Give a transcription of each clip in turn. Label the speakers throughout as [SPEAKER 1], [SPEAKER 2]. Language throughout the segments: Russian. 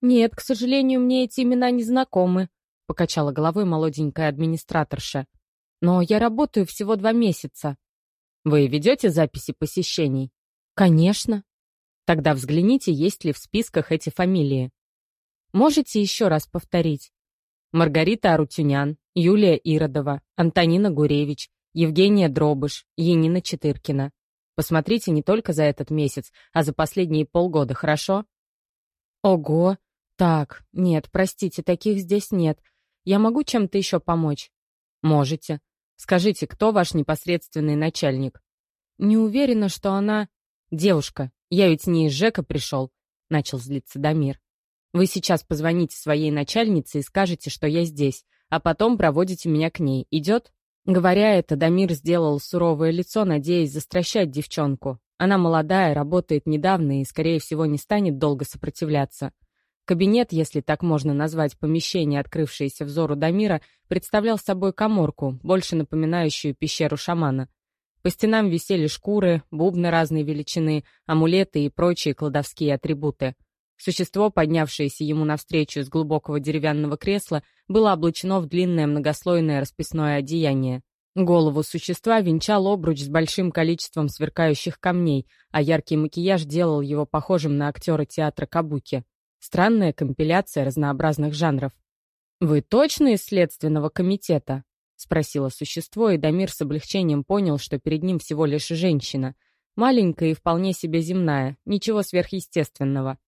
[SPEAKER 1] «Нет, к сожалению, мне эти имена не знакомы», — покачала головой молоденькая администраторша. «Но я работаю всего два месяца». «Вы ведете записи посещений?» «Конечно». «Тогда взгляните, есть ли в списках эти фамилии». «Можете еще раз повторить?» Маргарита Арутюнян, Юлия Иродова, Антонина Гуревич, Евгения Дробыш, Енина Четыркина. Посмотрите не только за этот месяц, а за последние полгода, хорошо? Ого! Так, нет, простите, таких здесь нет. Я могу чем-то еще помочь? Можете. Скажите, кто ваш непосредственный начальник? Не уверена, что она... Девушка, я ведь не из ЖЭКа пришел, начал злиться Дамир. Вы сейчас позвоните своей начальнице и скажете, что я здесь, а потом проводите меня к ней. Идет?» Говоря это, Дамир сделал суровое лицо, надеясь застращать девчонку. Она молодая, работает недавно и, скорее всего, не станет долго сопротивляться. Кабинет, если так можно назвать помещение, открывшееся взору Дамира, представлял собой коморку, больше напоминающую пещеру шамана. По стенам висели шкуры, бубны разной величины, амулеты и прочие кладовские атрибуты — Существо, поднявшееся ему навстречу из глубокого деревянного кресла, было облачено в длинное многослойное расписное одеяние. Голову существа венчал обруч с большим количеством сверкающих камней, а яркий макияж делал его похожим на актера театра Кабуки. Странная компиляция разнообразных жанров. «Вы точно из Следственного комитета?» — спросило существо, и Дамир с облегчением понял, что перед ним всего лишь женщина. Маленькая и вполне себе земная, ничего сверхъестественного.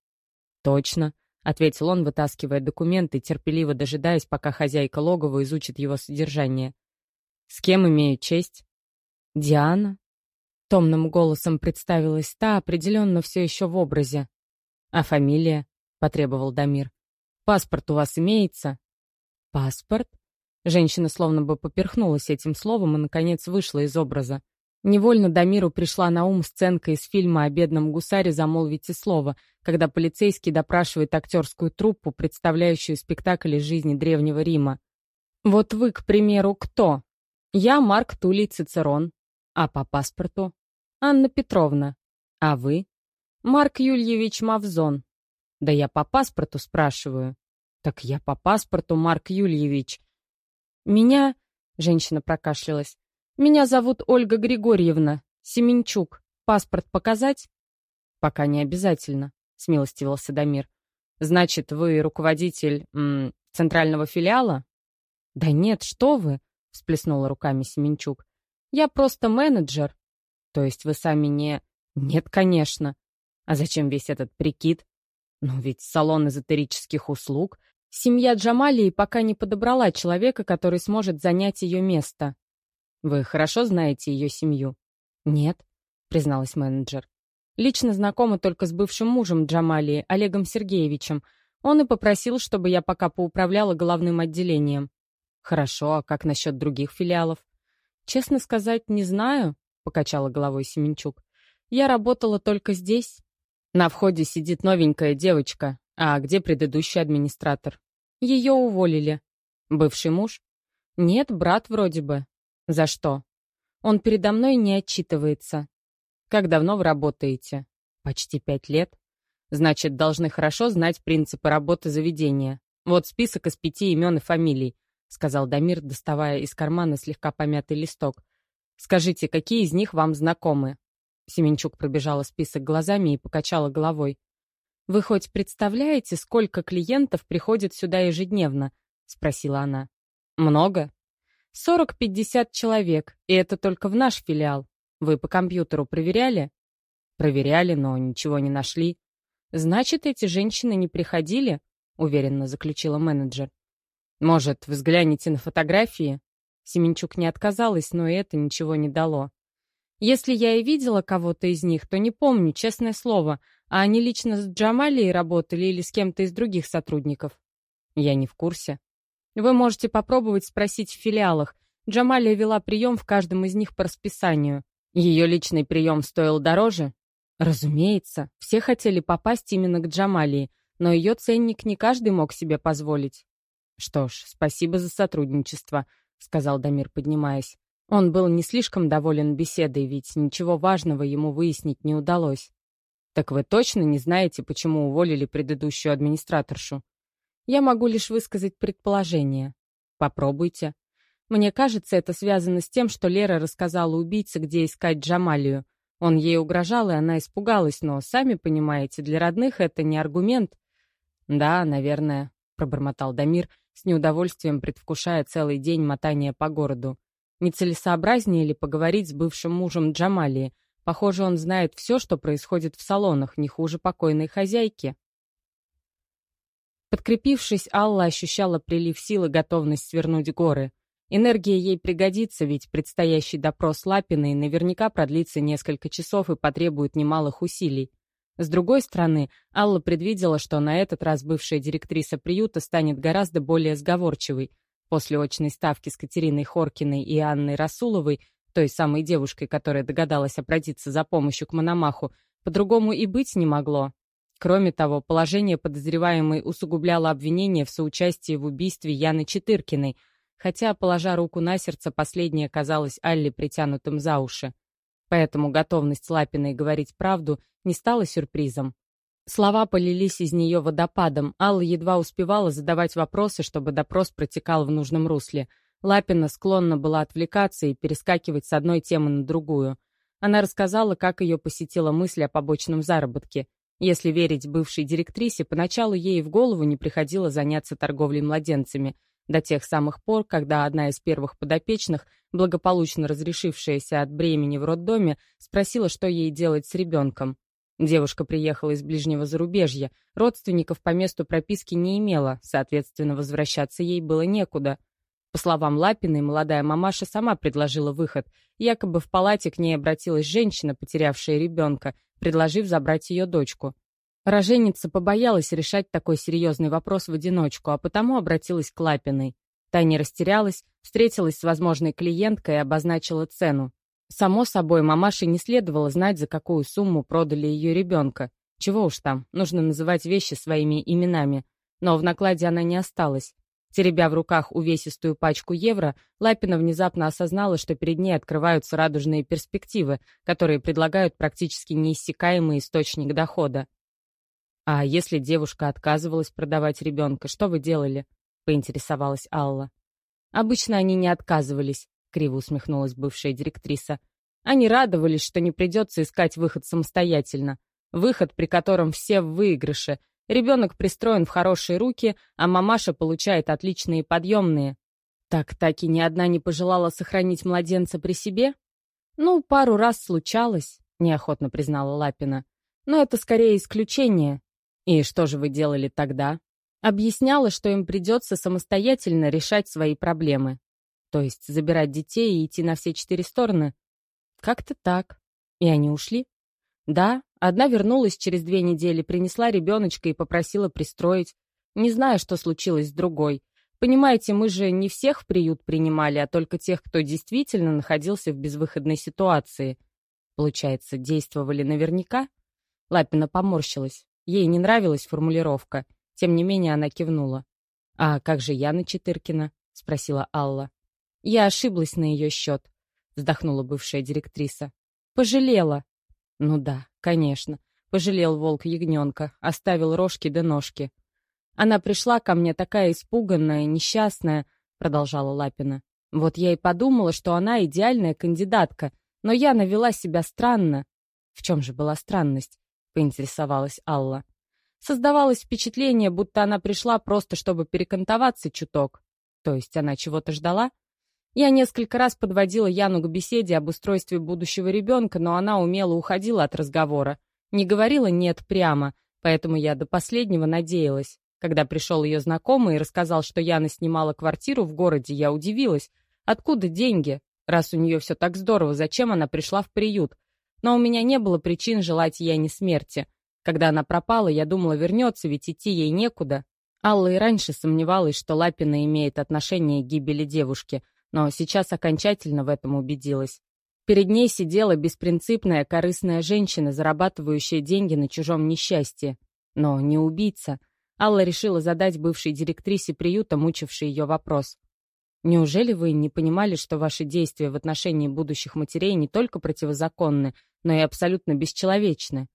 [SPEAKER 1] «Точно», — ответил он, вытаскивая документы, терпеливо дожидаясь, пока хозяйка логова изучит его содержание. «С кем имею честь?» «Диана?» Томным голосом представилась та, определенно все еще в образе. «А фамилия?» — потребовал Дамир. «Паспорт у вас имеется?» «Паспорт?» Женщина словно бы поперхнулась этим словом и, наконец, вышла из образа. Невольно Дамиру пришла на ум сценка из фильма о бедном гусаре «Замолвите слово», когда полицейский допрашивает актерскую труппу, представляющую спектакль из жизни Древнего Рима. «Вот вы, к примеру, кто?» «Я Марк Тулей Цицерон. А по паспорту?» «Анна Петровна. А вы?» «Марк Юльевич Мавзон». «Да я по паспорту спрашиваю». «Так я по паспорту, Марк Юльевич». «Меня...» — женщина прокашлялась. «Меня зовут Ольга Григорьевна. Семенчук. Паспорт показать?» «Пока не обязательно», — смилостивился Дамир. «Значит, вы руководитель м, центрального филиала?» «Да нет, что вы!» — всплеснула руками Семенчук. «Я просто менеджер». «То есть вы сами не...» «Нет, конечно. А зачем весь этот прикид?» «Ну ведь салон эзотерических услуг. Семья Джамалии пока не подобрала человека, который сможет занять ее место. «Вы хорошо знаете ее семью?» «Нет», — призналась менеджер. «Лично знакома только с бывшим мужем Джамалии, Олегом Сергеевичем. Он и попросил, чтобы я пока поуправляла головным отделением». «Хорошо, а как насчет других филиалов?» «Честно сказать, не знаю», — покачала головой Семенчук. «Я работала только здесь». «На входе сидит новенькая девочка. А где предыдущий администратор?» «Ее уволили». «Бывший муж?» «Нет, брат вроде бы. «За что?» «Он передо мной не отчитывается». «Как давно вы работаете?» «Почти пять лет». «Значит, должны хорошо знать принципы работы заведения. Вот список из пяти имен и фамилий», — сказал Дамир, доставая из кармана слегка помятый листок. «Скажите, какие из них вам знакомы?» Семенчук пробежала список глазами и покачала головой. «Вы хоть представляете, сколько клиентов приходит сюда ежедневно?» — спросила она. «Много?» Сорок-пятьдесят человек, и это только в наш филиал. Вы по компьютеру проверяли? Проверяли, но ничего не нашли. Значит, эти женщины не приходили? Уверенно заключила менеджер. Может, взгляните на фотографии? Семенчук не отказалась, но это ничего не дало. Если я и видела кого-то из них, то не помню, честное слово, а они лично с Джамалией работали или с кем-то из других сотрудников. Я не в курсе. Вы можете попробовать спросить в филиалах. Джамалия вела прием в каждом из них по расписанию. Ее личный прием стоил дороже? Разумеется, все хотели попасть именно к Джамалии, но ее ценник не каждый мог себе позволить. «Что ж, спасибо за сотрудничество», — сказал Дамир, поднимаясь. Он был не слишком доволен беседой, ведь ничего важного ему выяснить не удалось. Так вы точно не знаете, почему уволили предыдущую администраторшу? Я могу лишь высказать предположение. Попробуйте. Мне кажется, это связано с тем, что Лера рассказала убийце, где искать Джамалию. Он ей угрожал, и она испугалась, но, сами понимаете, для родных это не аргумент. «Да, наверное», — пробормотал Дамир, с неудовольствием предвкушая целый день мотания по городу. Нецелесообразнее ли поговорить с бывшим мужем Джамалии? Похоже, он знает все, что происходит в салонах, не хуже покойной хозяйки. Подкрепившись, Алла ощущала прилив сил и готовность свернуть горы. Энергия ей пригодится, ведь предстоящий допрос Лапиной наверняка продлится несколько часов и потребует немалых усилий. С другой стороны, Алла предвидела, что на этот раз бывшая директриса приюта станет гораздо более сговорчивой. После очной ставки с Катериной Хоркиной и Анной Расуловой, той самой девушкой, которая догадалась обратиться за помощью к Мономаху, по-другому и быть не могло. Кроме того, положение подозреваемой усугубляло обвинение в соучастии в убийстве Яны Четыркиной – хотя, положа руку на сердце, последнее казалось Алле притянутым за уши. Поэтому готовность Лапиной говорить правду не стала сюрпризом. Слова полились из нее водопадом, Алла едва успевала задавать вопросы, чтобы допрос протекал в нужном русле. Лапина склонна была отвлекаться и перескакивать с одной темы на другую. Она рассказала, как ее посетила мысль о побочном заработке. Если верить бывшей директрисе, поначалу ей в голову не приходило заняться торговлей младенцами — до тех самых пор, когда одна из первых подопечных, благополучно разрешившаяся от бремени в роддоме, спросила, что ей делать с ребенком. Девушка приехала из ближнего зарубежья, родственников по месту прописки не имела, соответственно, возвращаться ей было некуда. По словам Лапиной, молодая мамаша сама предложила выход. Якобы в палате к ней обратилась женщина, потерявшая ребенка, предложив забрать ее дочку. Роженица побоялась решать такой серьезный вопрос в одиночку, а потому обратилась к Лапиной. Та не растерялась, встретилась с возможной клиенткой и обозначила цену. Само собой, мамаше не следовало знать, за какую сумму продали ее ребенка. Чего уж там, нужно называть вещи своими именами. Но в накладе она не осталась. Теребя в руках увесистую пачку евро, Лапина внезапно осознала, что перед ней открываются радужные перспективы, которые предлагают практически неиссякаемый источник дохода. «А если девушка отказывалась продавать ребенка, что вы делали?» — поинтересовалась Алла. «Обычно они не отказывались», — криво усмехнулась бывшая директриса. «Они радовались, что не придется искать выход самостоятельно. Выход, при котором все в выигрыше. Ребенок пристроен в хорошие руки, а мамаша получает отличные подъемные. Так так и ни одна не пожелала сохранить младенца при себе? Ну, пару раз случалось, неохотно признала Лапина. Но это скорее исключение. «И что же вы делали тогда?» Объясняла, что им придется самостоятельно решать свои проблемы. То есть забирать детей и идти на все четыре стороны. Как-то так. И они ушли? Да, одна вернулась через две недели, принесла ребеночка и попросила пристроить. Не знаю, что случилось с другой. Понимаете, мы же не всех в приют принимали, а только тех, кто действительно находился в безвыходной ситуации. Получается, действовали наверняка? Лапина поморщилась. Ей не нравилась формулировка. Тем не менее, она кивнула. «А как же Яна Четыркина?» — спросила Алла. «Я ошиблась на ее счет», — вздохнула бывшая директриса. «Пожалела». «Ну да, конечно. Пожалел волк ягненка, оставил рожки да ножки». «Она пришла ко мне такая испуганная, несчастная», — продолжала Лапина. «Вот я и подумала, что она идеальная кандидатка, но я навела себя странно». «В чем же была странность?» — поинтересовалась Алла. Создавалось впечатление, будто она пришла просто, чтобы перекантоваться чуток. То есть она чего-то ждала? Я несколько раз подводила Яну к беседе об устройстве будущего ребенка, но она умело уходила от разговора. Не говорила «нет» прямо, поэтому я до последнего надеялась. Когда пришел ее знакомый и рассказал, что Яна снимала квартиру в городе, я удивилась. Откуда деньги? Раз у нее все так здорово, зачем она пришла в приют? Но у меня не было причин желать ей не смерти. Когда она пропала, я думала, вернется, ведь идти ей некуда. Алла и раньше сомневалась, что Лапина имеет отношение к гибели девушки, но сейчас окончательно в этом убедилась. Перед ней сидела беспринципная, корыстная женщина, зарабатывающая деньги на чужом несчастье. Но не убийца. Алла решила задать бывшей директрисе приюта, мучивший ее вопрос. Неужели вы не понимали, что ваши действия в отношении будущих матерей не только противозаконны, но и абсолютно бесчеловечны?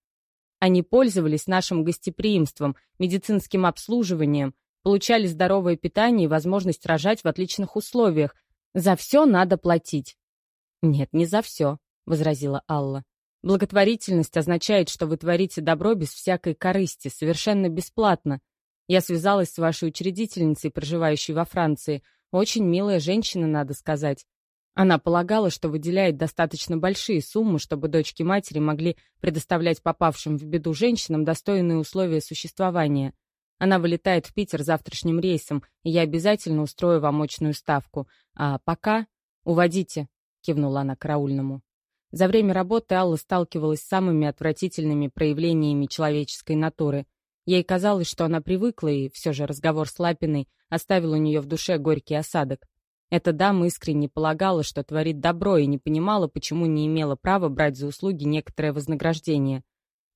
[SPEAKER 1] Они пользовались нашим гостеприимством, медицинским обслуживанием, получали здоровое питание и возможность рожать в отличных условиях. За все надо платить. «Нет, не за все», — возразила Алла. «Благотворительность означает, что вы творите добро без всякой корысти, совершенно бесплатно. Я связалась с вашей учредительницей, проживающей во Франции. Очень милая женщина, надо сказать. Она полагала, что выделяет достаточно большие суммы, чтобы дочки матери могли предоставлять попавшим в беду женщинам достойные условия существования. Она вылетает в Питер завтрашним рейсом, и я обязательно устрою вам очную ставку. А пока... Уводите, кивнула она караульному. За время работы Алла сталкивалась с самыми отвратительными проявлениями человеческой натуры. Ей казалось, что она привыкла, и все же разговор с Лапиной оставил у нее в душе горький осадок. Эта дама искренне полагала, что творит добро, и не понимала, почему не имела права брать за услуги некоторое вознаграждение.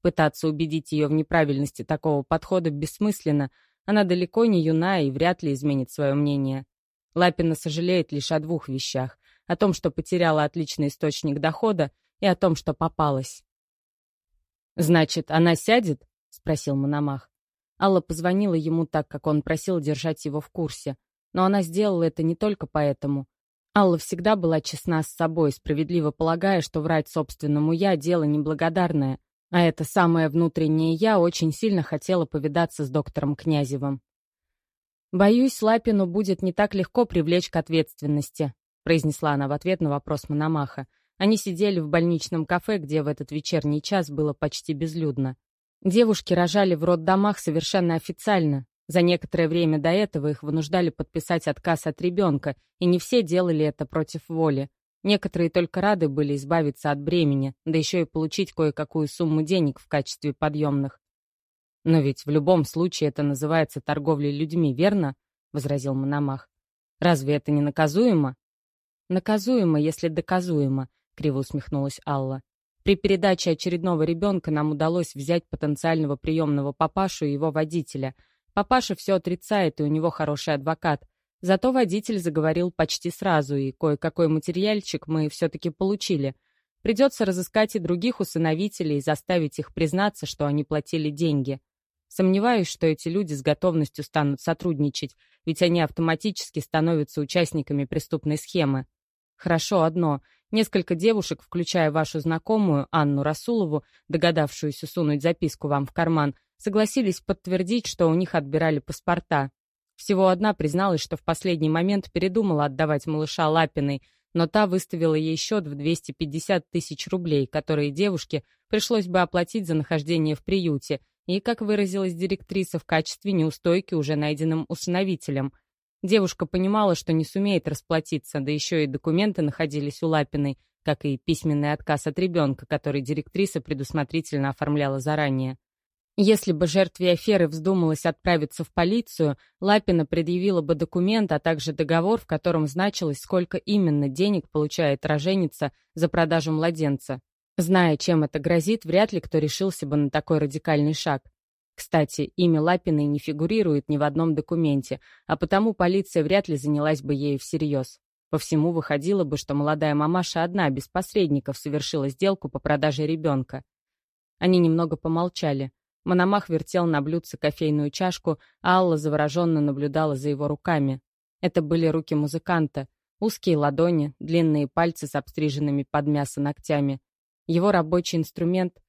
[SPEAKER 1] Пытаться убедить ее в неправильности такого подхода бессмысленно, она далеко не юна и вряд ли изменит свое мнение. Лапина сожалеет лишь о двух вещах — о том, что потеряла отличный источник дохода, и о том, что попалась. «Значит, она сядет?» — спросил Мономах. Алла позвонила ему так, как он просил держать его в курсе. Но она сделала это не только поэтому. Алла всегда была честна с собой, справедливо полагая, что врать собственному «я» — дело неблагодарное, а это самое внутреннее «я» очень сильно хотела повидаться с доктором Князевым. «Боюсь, Лапину будет не так легко привлечь к ответственности», произнесла она в ответ на вопрос Мономаха. Они сидели в больничном кафе, где в этот вечерний час было почти безлюдно. Девушки рожали в роддомах совершенно официально. За некоторое время до этого их вынуждали подписать отказ от ребенка, и не все делали это против воли. Некоторые только рады были избавиться от бремени, да еще и получить кое-какую сумму денег в качестве подъемных. «Но ведь в любом случае это называется торговлей людьми, верно?» — возразил Мономах. «Разве это не наказуемо?» «Наказуемо, если доказуемо», — криво усмехнулась Алла. «При передаче очередного ребенка нам удалось взять потенциального приемного папашу и его водителя. Папаша все отрицает, и у него хороший адвокат. Зато водитель заговорил почти сразу, и кое-какой материальчик мы все-таки получили. Придется разыскать и других усыновителей и заставить их признаться, что они платили деньги. Сомневаюсь, что эти люди с готовностью станут сотрудничать, ведь они автоматически становятся участниками преступной схемы. Хорошо одно. Несколько девушек, включая вашу знакомую, Анну Расулову, догадавшуюся сунуть записку вам в карман, согласились подтвердить, что у них отбирали паспорта. Всего одна призналась, что в последний момент передумала отдавать малыша Лапиной, но та выставила ей счет в 250 тысяч рублей, которые девушке пришлось бы оплатить за нахождение в приюте, и, как выразилась директриса, в качестве неустойки уже найденным усыновителем – Девушка понимала, что не сумеет расплатиться, да еще и документы находились у Лапиной, как и письменный отказ от ребенка, который директриса предусмотрительно оформляла заранее. Если бы жертве аферы вздумалось отправиться в полицию, Лапина предъявила бы документ, а также договор, в котором значилось, сколько именно денег получает роженица за продажу младенца. Зная, чем это грозит, вряд ли кто решился бы на такой радикальный шаг. Кстати, имя Лапиной не фигурирует ни в одном документе, а потому полиция вряд ли занялась бы ею всерьез. По всему выходило бы, что молодая мамаша одна, без посредников, совершила сделку по продаже ребенка. Они немного помолчали. Мономах вертел на блюдце кофейную чашку, а Алла завороженно наблюдала за его руками. Это были руки музыканта. Узкие ладони, длинные пальцы с обстриженными под мясо ногтями. Его рабочий инструмент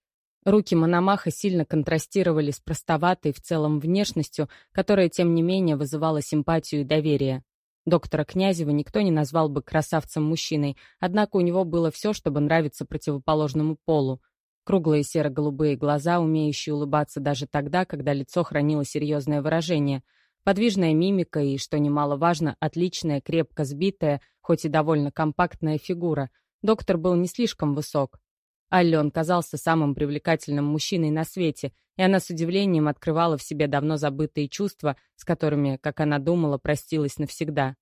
[SPEAKER 1] Руки Мономаха сильно контрастировали с простоватой в целом внешностью, которая, тем не менее, вызывала симпатию и доверие. Доктора Князева никто не назвал бы красавцем-мужчиной, однако у него было все, чтобы нравиться противоположному полу. Круглые серо-голубые глаза, умеющие улыбаться даже тогда, когда лицо хранило серьезное выражение, подвижная мимика и, что немаловажно, отличная, крепко сбитая, хоть и довольно компактная фигура. Доктор был не слишком высок, Алле казался самым привлекательным мужчиной на свете, и она с удивлением открывала в себе давно забытые чувства, с которыми, как она думала, простилась навсегда.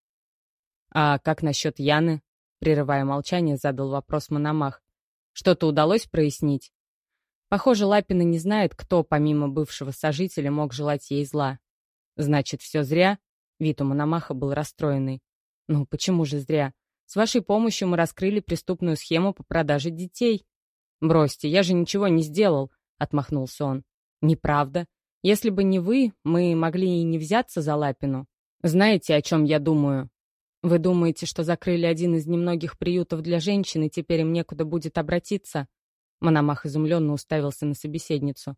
[SPEAKER 1] «А как насчет Яны?» — прерывая молчание, задал вопрос Мономах. «Что-то удалось прояснить?» Похоже, Лапина не знает, кто, помимо бывшего сожителя, мог желать ей зла. «Значит, все зря?» Вид у Мономаха был расстроенный. «Ну, почему же зря? С вашей помощью мы раскрыли преступную схему по продаже детей. «Бросьте, я же ничего не сделал», — отмахнулся он. «Неправда. Если бы не вы, мы могли и не взяться за Лапину. Знаете, о чем я думаю? Вы думаете, что закрыли один из немногих приютов для женщин, и теперь им некуда будет обратиться?» Мономах изумленно уставился на собеседницу.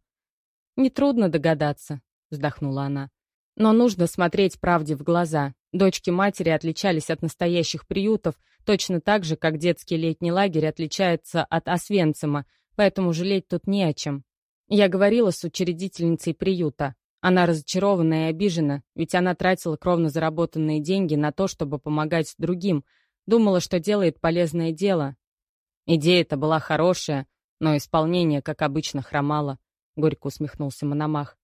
[SPEAKER 1] «Нетрудно догадаться», — вздохнула она. «Но нужно смотреть правде в глаза. Дочки матери отличались от настоящих приютов, точно так же, как детский летний лагерь отличается от Освенцима, поэтому жалеть тут не о чем. Я говорила с учредительницей приюта. Она разочарована и обижена, ведь она тратила кровно заработанные деньги на то, чтобы помогать другим. Думала, что делает полезное дело. Идея-то была хорошая, но исполнение, как обычно, хромало. Горько усмехнулся Мономах.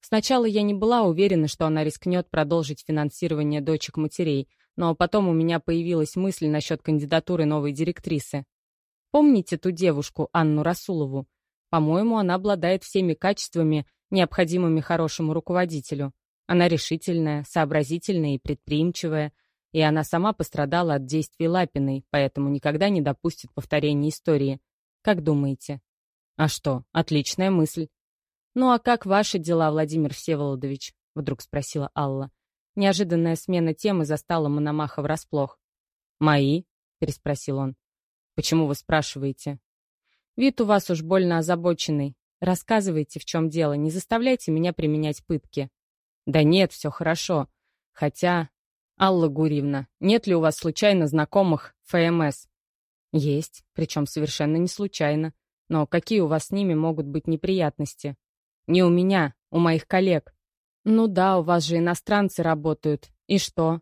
[SPEAKER 1] Сначала я не была уверена, что она рискнет продолжить финансирование дочек матерей, но потом у меня появилась мысль насчет кандидатуры новой директрисы. Помните ту девушку, Анну Расулову? По-моему, она обладает всеми качествами, необходимыми хорошему руководителю. Она решительная, сообразительная и предприимчивая, и она сама пострадала от действий Лапиной, поэтому никогда не допустит повторения истории. Как думаете? А что, отличная мысль. «Ну а как ваши дела, Владимир Всеволодович?» — вдруг спросила Алла. Неожиданная смена темы застала Мономаха врасплох. «Мои?» — переспросил он. «Почему вы спрашиваете?» «Вид у вас уж больно озабоченный. Рассказывайте, в чем дело, не заставляйте меня применять пытки». «Да нет, все хорошо. Хотя...» «Алла Гурьевна, нет ли у вас случайно знакомых ФМС?» «Есть, причем совершенно не случайно. Но какие у вас с ними могут быть неприятности?» «Не у меня, у моих коллег». «Ну да, у вас же иностранцы работают. И что?»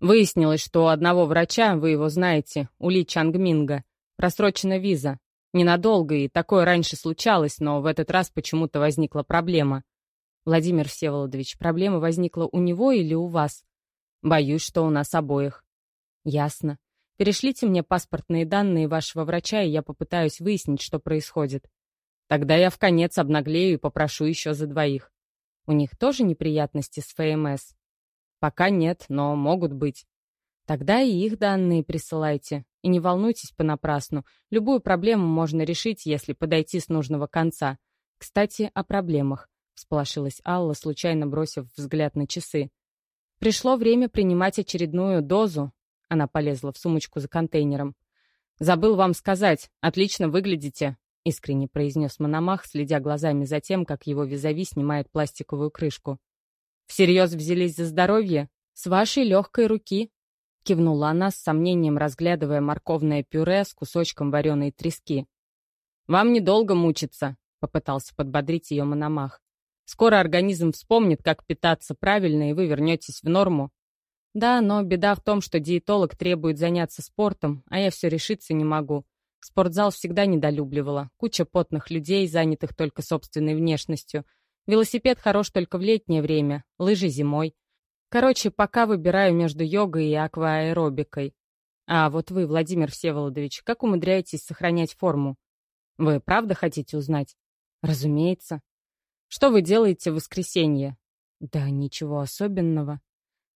[SPEAKER 1] Выяснилось, что у одного врача, вы его знаете, у Ли Чангминга, просрочена виза. Ненадолго, и такое раньше случалось, но в этот раз почему-то возникла проблема. Владимир Всеволодович, проблема возникла у него или у вас? Боюсь, что у нас обоих. Ясно. Перешлите мне паспортные данные вашего врача, и я попытаюсь выяснить, что происходит. Тогда я в конец обнаглею и попрошу еще за двоих. У них тоже неприятности с ФМС? Пока нет, но могут быть. Тогда и их данные присылайте. И не волнуйтесь понапрасну. Любую проблему можно решить, если подойти с нужного конца. Кстати, о проблемах. Всполошилась Алла, случайно бросив взгляд на часы. Пришло время принимать очередную дозу. Она полезла в сумочку за контейнером. «Забыл вам сказать. Отлично выглядите», — искренне произнес Мономах, следя глазами за тем, как его визави снимает пластиковую крышку. «Всерьез взялись за здоровье? С вашей легкой руки?» Кивнула она с сомнением, разглядывая морковное пюре с кусочком вареной трески. «Вам недолго мучиться», — попытался подбодрить ее Мономах. «Скоро организм вспомнит, как питаться правильно, и вы вернетесь в норму». «Да, но беда в том, что диетолог требует заняться спортом, а я все решиться не могу. Спортзал всегда недолюбливала. Куча потных людей, занятых только собственной внешностью. Велосипед хорош только в летнее время, лыжи зимой. Короче, пока выбираю между йогой и акваэробикой. А вот вы, Владимир Всеволодович, как умудряетесь сохранять форму? Вы правда хотите узнать? Разумеется. Что вы делаете в воскресенье? Да ничего особенного.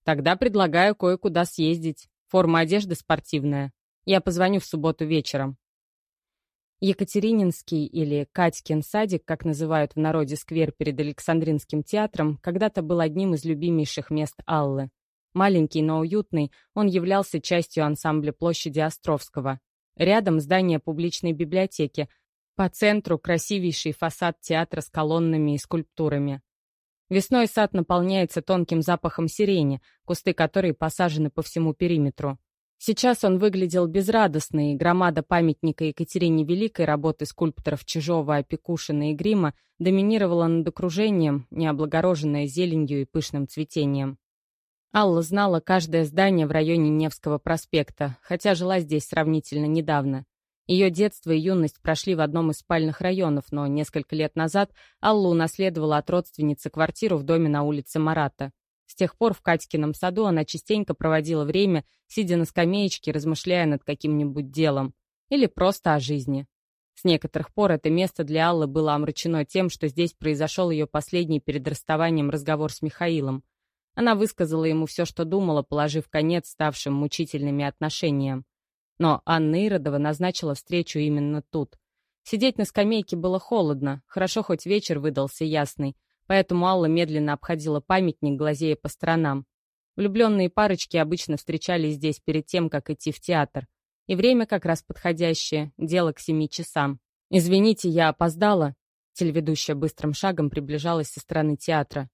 [SPEAKER 1] Тогда предлагаю кое-куда съездить. Форма одежды спортивная. Я позвоню в субботу вечером. Екатерининский или Катькин садик, как называют в народе сквер перед Александринским театром, когда-то был одним из любимейших мест Аллы. Маленький, но уютный, он являлся частью ансамбля площади Островского. Рядом здание публичной библиотеки, по центру красивейший фасад театра с колоннами и скульптурами. Весной сад наполняется тонким запахом сирени, кусты которой посажены по всему периметру. Сейчас он выглядел безрадостно, и громада памятника Екатерине Великой работы скульпторов Чижова, Опекушина и Грима доминировала над окружением, не облагороженное зеленью и пышным цветением. Алла знала каждое здание в районе Невского проспекта, хотя жила здесь сравнительно недавно. Ее детство и юность прошли в одном из спальных районов, но несколько лет назад Алла унаследовала от родственницы квартиру в доме на улице Марата. С тех пор в Катькином саду она частенько проводила время, сидя на скамеечке, размышляя над каким-нибудь делом. Или просто о жизни. С некоторых пор это место для Аллы было омрачено тем, что здесь произошел ее последний перед расставанием разговор с Михаилом. Она высказала ему все, что думала, положив конец ставшим мучительными отношениям. Но Анна Иродова назначила встречу именно тут. Сидеть на скамейке было холодно, хорошо хоть вечер выдался ясный, поэтому Алла медленно обходила памятник, глазея по сторонам. Влюбленные парочки обычно встречались здесь перед тем, как идти в театр. И время как раз подходящее, дело к семи часам. «Извините, я опоздала». Телеведущая быстрым шагом приближалась со стороны театра.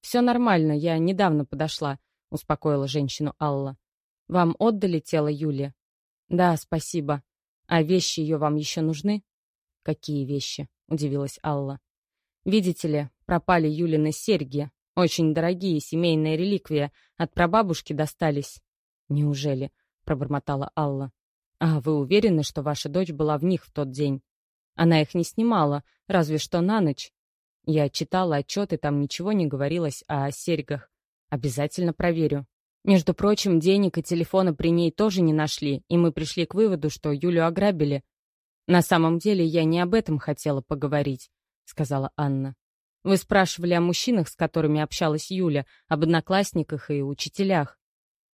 [SPEAKER 1] «Все нормально, я недавно подошла», — успокоила женщину Алла. «Вам отдали тело Юли?» «Да, спасибо. А вещи ее вам еще нужны?» «Какие вещи?» — удивилась Алла. «Видите ли, пропали Юлины серьги. Очень дорогие, семейная реликвия. От прабабушки достались». «Неужели?» — пробормотала Алла. «А вы уверены, что ваша дочь была в них в тот день?» Она их не снимала, разве что на ночь. Я читала отчеты, там ничего не говорилось о серьгах. Обязательно проверю. Между прочим, денег и телефона при ней тоже не нашли, и мы пришли к выводу, что Юлю ограбили. На самом деле я не об этом хотела поговорить, сказала Анна. Вы спрашивали о мужчинах, с которыми общалась Юля, об одноклассниках и учителях.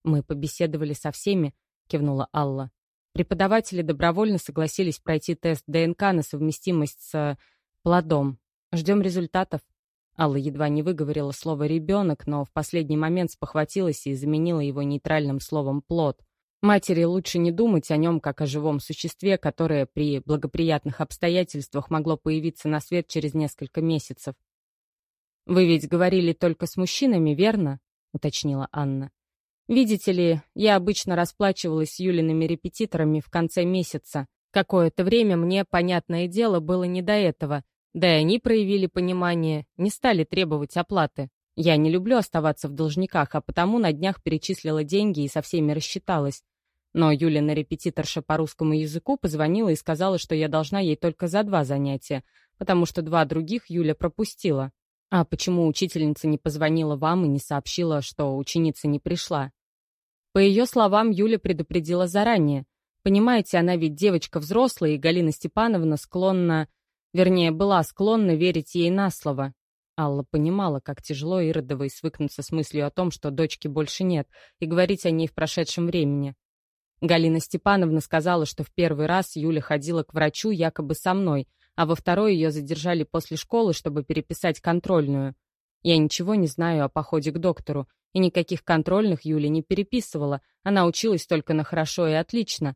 [SPEAKER 1] Мы побеседовали со всеми, кивнула Алла. Преподаватели добровольно согласились пройти тест ДНК на совместимость с плодом. Ждем результатов. Алла едва не выговорила слово «ребенок», но в последний момент спохватилась и заменила его нейтральным словом «плод». Матери лучше не думать о нем как о живом существе, которое при благоприятных обстоятельствах могло появиться на свет через несколько месяцев. «Вы ведь говорили только с мужчинами, верно?» — уточнила Анна. Видите ли, я обычно расплачивалась с Юлиными репетиторами в конце месяца. Какое-то время мне, понятное дело, было не до этого. Да и они проявили понимание, не стали требовать оплаты. Я не люблю оставаться в должниках, а потому на днях перечислила деньги и со всеми рассчиталась. Но Юлина репетиторша по русскому языку позвонила и сказала, что я должна ей только за два занятия, потому что два других Юля пропустила. А почему учительница не позвонила вам и не сообщила, что ученица не пришла? По ее словам, Юля предупредила заранее. Понимаете, она ведь девочка взрослая, и Галина Степановна склонна... Вернее, была склонна верить ей на слово. Алла понимала, как тяжело Иродовой свыкнуться с мыслью о том, что дочки больше нет, и говорить о ней в прошедшем времени. Галина Степановна сказала, что в первый раз Юля ходила к врачу якобы со мной, а во второй ее задержали после школы, чтобы переписать контрольную. Я ничего не знаю о походе к доктору, и никаких контрольных Юля не переписывала, она училась только на хорошо и отлично.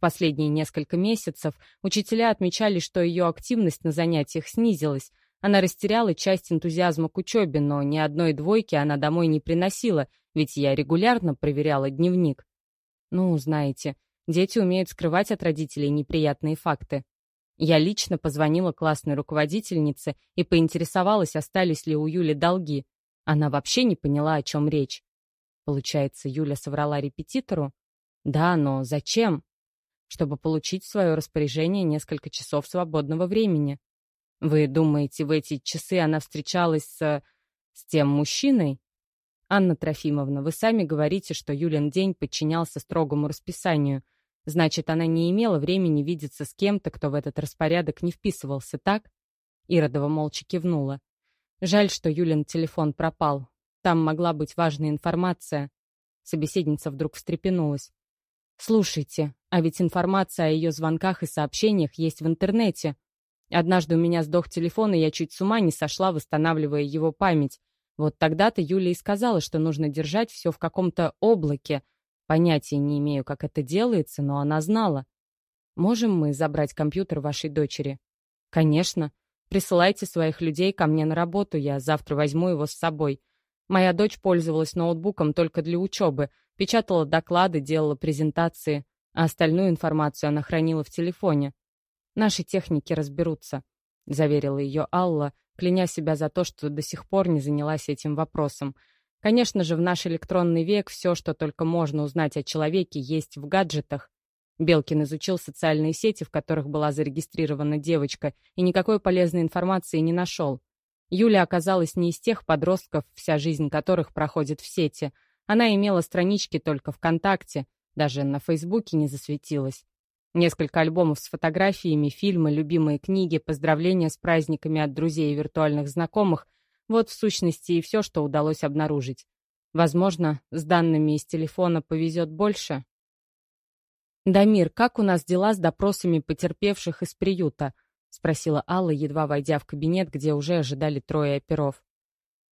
[SPEAKER 1] Последние несколько месяцев учителя отмечали, что ее активность на занятиях снизилась. Она растеряла часть энтузиазма к учебе, но ни одной двойки она домой не приносила, ведь я регулярно проверяла дневник. Ну, знаете, дети умеют скрывать от родителей неприятные факты. Я лично позвонила классной руководительнице и поинтересовалась, остались ли у Юли долги. Она вообще не поняла, о чем речь. Получается, Юля соврала репетитору? Да, но зачем? Чтобы получить в свое распоряжение несколько часов свободного времени. Вы думаете, в эти часы она встречалась с... с тем мужчиной? Анна Трофимовна, вы сами говорите, что Юлин день подчинялся строгому расписанию. Значит, она не имела времени видеться с кем-то, кто в этот распорядок не вписывался, так? Иродова молча кивнула. Жаль, что Юлин телефон пропал. Там могла быть важная информация. Собеседница вдруг встрепенулась. «Слушайте, а ведь информация о ее звонках и сообщениях есть в интернете. Однажды у меня сдох телефон, и я чуть с ума не сошла, восстанавливая его память. Вот тогда-то Юля и сказала, что нужно держать все в каком-то облаке. Понятия не имею, как это делается, но она знала. Можем мы забрать компьютер вашей дочери? Конечно. Присылайте своих людей ко мне на работу, я завтра возьму его с собой. Моя дочь пользовалась ноутбуком только для учебы, печатала доклады, делала презентации, а остальную информацию она хранила в телефоне. Наши техники разберутся, — заверила ее Алла, кляня себя за то, что до сих пор не занялась этим вопросом. Конечно же, в наш электронный век все, что только можно узнать о человеке, есть в гаджетах. Белкин изучил социальные сети, в которых была зарегистрирована девочка, и никакой полезной информации не нашел. Юля оказалась не из тех подростков, вся жизнь которых проходит в сети. Она имела странички только ВКонтакте, даже на Фейсбуке не засветилась. Несколько альбомов с фотографиями, фильмы, любимые книги, поздравления с праздниками от друзей и виртуальных знакомых — вот в сущности и все, что удалось обнаружить. Возможно, с данными из телефона повезет больше, «Дамир, как у нас дела с допросами потерпевших из приюта?» — спросила Алла, едва войдя в кабинет, где уже ожидали трое оперов.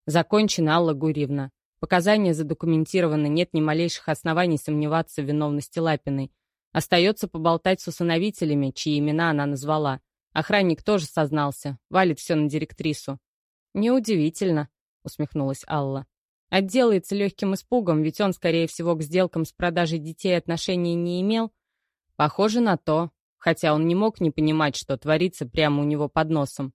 [SPEAKER 1] «Закончена, Алла Гурьевна. Показания задокументированы, нет ни малейших оснований сомневаться в виновности Лапиной. Остается поболтать с усыновителями, чьи имена она назвала. Охранник тоже сознался, валит все на директрису. «Неудивительно», — усмехнулась Алла. «Отделается легким испугом, ведь он, скорее всего, к сделкам с продажей детей отношения не имел. Похоже на то, хотя он не мог не понимать, что творится прямо у него под носом.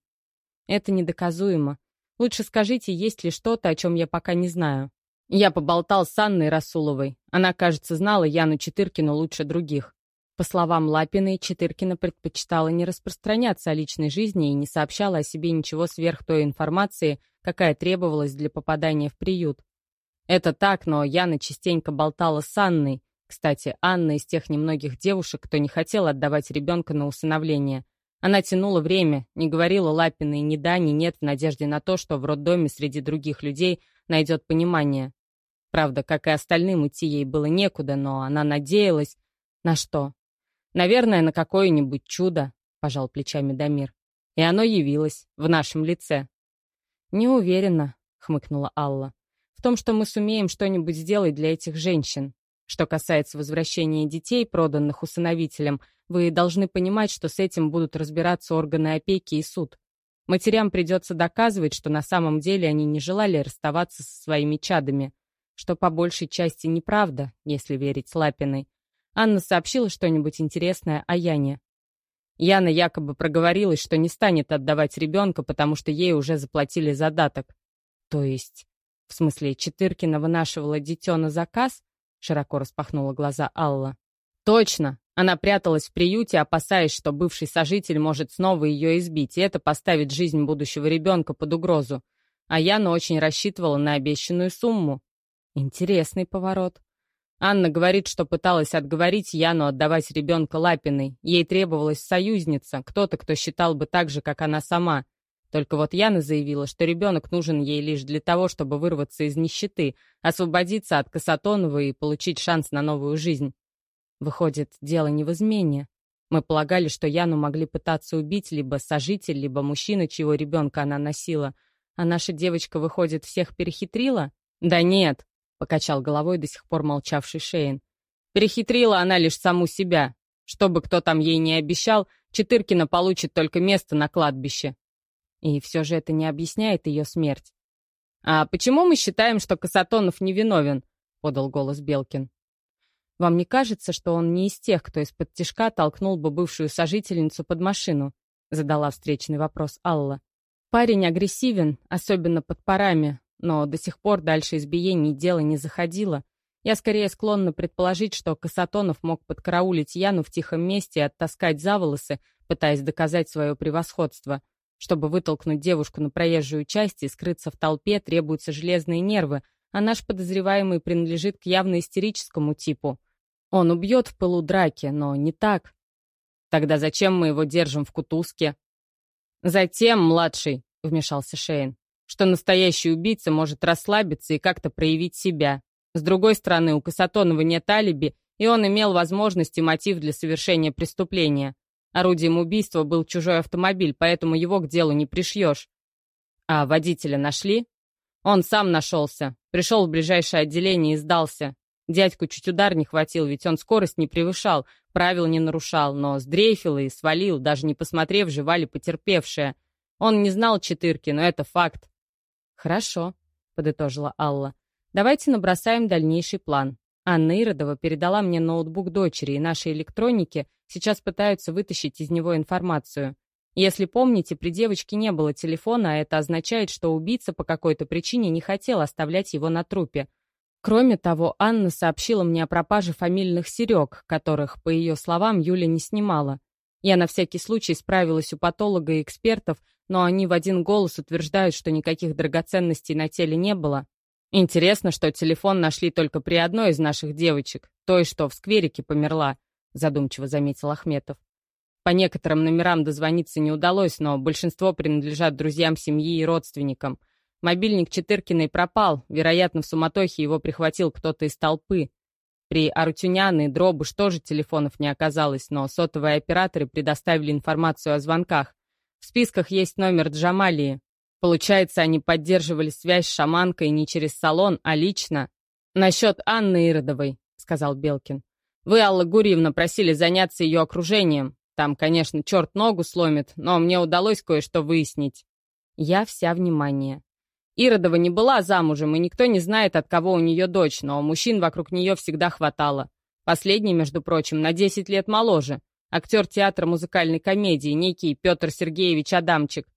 [SPEAKER 1] Это недоказуемо. Лучше скажите, есть ли что-то, о чем я пока не знаю. Я поболтал с Анной Расуловой. Она, кажется, знала Яну Четыркину лучше других. По словам Лапиной, Четыркина предпочитала не распространяться о личной жизни и не сообщала о себе ничего сверх той информации, какая требовалась для попадания в приют. Это так, но Яна частенько болтала с Анной. Кстати, Анна из тех немногих девушек, кто не хотел отдавать ребенка на усыновление. Она тянула время, не говорила Лапиной ни да, ни нет в надежде на то, что в роддоме среди других людей найдет понимание. Правда, как и остальным, идти ей было некуда, но она надеялась... На что? Наверное, на какое-нибудь чудо, пожал плечами Дамир. И оно явилось в нашем лице. Не уверена, хмыкнула Алла. В том, что мы сумеем что-нибудь сделать для этих женщин. Что касается возвращения детей, проданных усыновителям, вы должны понимать, что с этим будут разбираться органы опеки и суд. Матерям придется доказывать, что на самом деле они не желали расставаться со своими чадами, что по большей части неправда, если верить Лапиной. Анна сообщила что-нибудь интересное о Яне. Яна якобы проговорилась, что не станет отдавать ребенка, потому что ей уже заплатили задаток. То есть, в смысле, Четыркина вынашивала дитё на заказ? Широко распахнула глаза Алла. Точно! Она пряталась в приюте, опасаясь, что бывший сожитель может снова ее избить, и это поставит жизнь будущего ребенка под угрозу. А Яна очень рассчитывала на обещанную сумму. Интересный поворот. Анна говорит, что пыталась отговорить Яну отдавать ребенка Лапиной. Ей требовалась союзница, кто-то, кто считал бы так же, как она сама. Только вот Яна заявила, что ребенок нужен ей лишь для того, чтобы вырваться из нищеты, освободиться от Касатонова и получить шанс на новую жизнь. Выходит, дело не в измене. Мы полагали, что Яну могли пытаться убить либо сожитель, либо мужчина, чьего ребенка она носила. А наша девочка, выходит, всех перехитрила? Да нет, покачал головой до сих пор молчавший Шейн. Перехитрила она лишь саму себя. Что бы кто там ей не обещал, Четыркина получит только место на кладбище. И все же это не объясняет ее смерть. «А почему мы считаем, что Касатонов невиновен?» — подал голос Белкин. Вам не кажется, что он не из тех, кто из-под тишка толкнул бы бывшую сожительницу под машину?» — задала встречный вопрос Алла. «Парень агрессивен, особенно под парами, но до сих пор дальше избиений дело не заходило. Я скорее склонна предположить, что Касатонов мог подкараулить Яну в тихом месте и оттаскать за волосы, пытаясь доказать свое превосходство. Чтобы вытолкнуть девушку на проезжую часть и скрыться в толпе, требуются железные нервы, а наш подозреваемый принадлежит к явно истерическому типу. Он убьет в пылу драки, но не так. Тогда зачем мы его держим в кутузке? Затем, младший, вмешался Шейн, что настоящий убийца может расслабиться и как-то проявить себя. С другой стороны, у Касатонова нет алиби, и он имел возможность и мотив для совершения преступления. Орудием убийства был чужой автомобиль, поэтому его к делу не пришьешь. А водителя нашли? Он сам нашелся. Пришел в ближайшее отделение и сдался. Дядьку чуть удар не хватил, ведь он скорость не превышал, правил не нарушал, но сдрейфил и свалил, даже не посмотрев, жива ли потерпевшая. Он не знал Четырки, но это факт. «Хорошо», — подытожила Алла. «Давайте набросаем дальнейший план. Анна Иродова передала мне ноутбук дочери, и наши электроники сейчас пытаются вытащить из него информацию. Если помните, при девочке не было телефона, а это означает, что убийца по какой-то причине не хотел оставлять его на трупе. Кроме того, Анна сообщила мне о пропаже фамильных серег, которых, по ее словам, Юля не снимала. Я на всякий случай справилась у патолога и экспертов, но они в один голос утверждают, что никаких драгоценностей на теле не было. Интересно, что телефон нашли только при одной из наших девочек, той, что в скверике померла, задумчиво заметил Ахметов. По некоторым номерам дозвониться не удалось, но большинство принадлежат друзьям семьи и родственникам. Мобильник Четыркиной пропал, вероятно, в суматохе его прихватил кто-то из толпы. При Арутюнян и Дробуш тоже телефонов не оказалось, но сотовые операторы предоставили информацию о звонках. В списках есть номер Джамалии. Получается, они поддерживали связь с шаманкой не через салон, а лично. «Насчет Анны Иродовой», — сказал Белкин. «Вы, Алла Гурьевна, просили заняться ее окружением. Там, конечно, черт ногу сломит, но мне удалось кое-что выяснить». Я вся внимание. Иродова не была замужем, и никто не знает, от кого у нее дочь, но мужчин вокруг нее всегда хватало. Последний, между прочим, на 10 лет моложе. Актер театра музыкальной комедии, некий Петр Сергеевич Адамчик.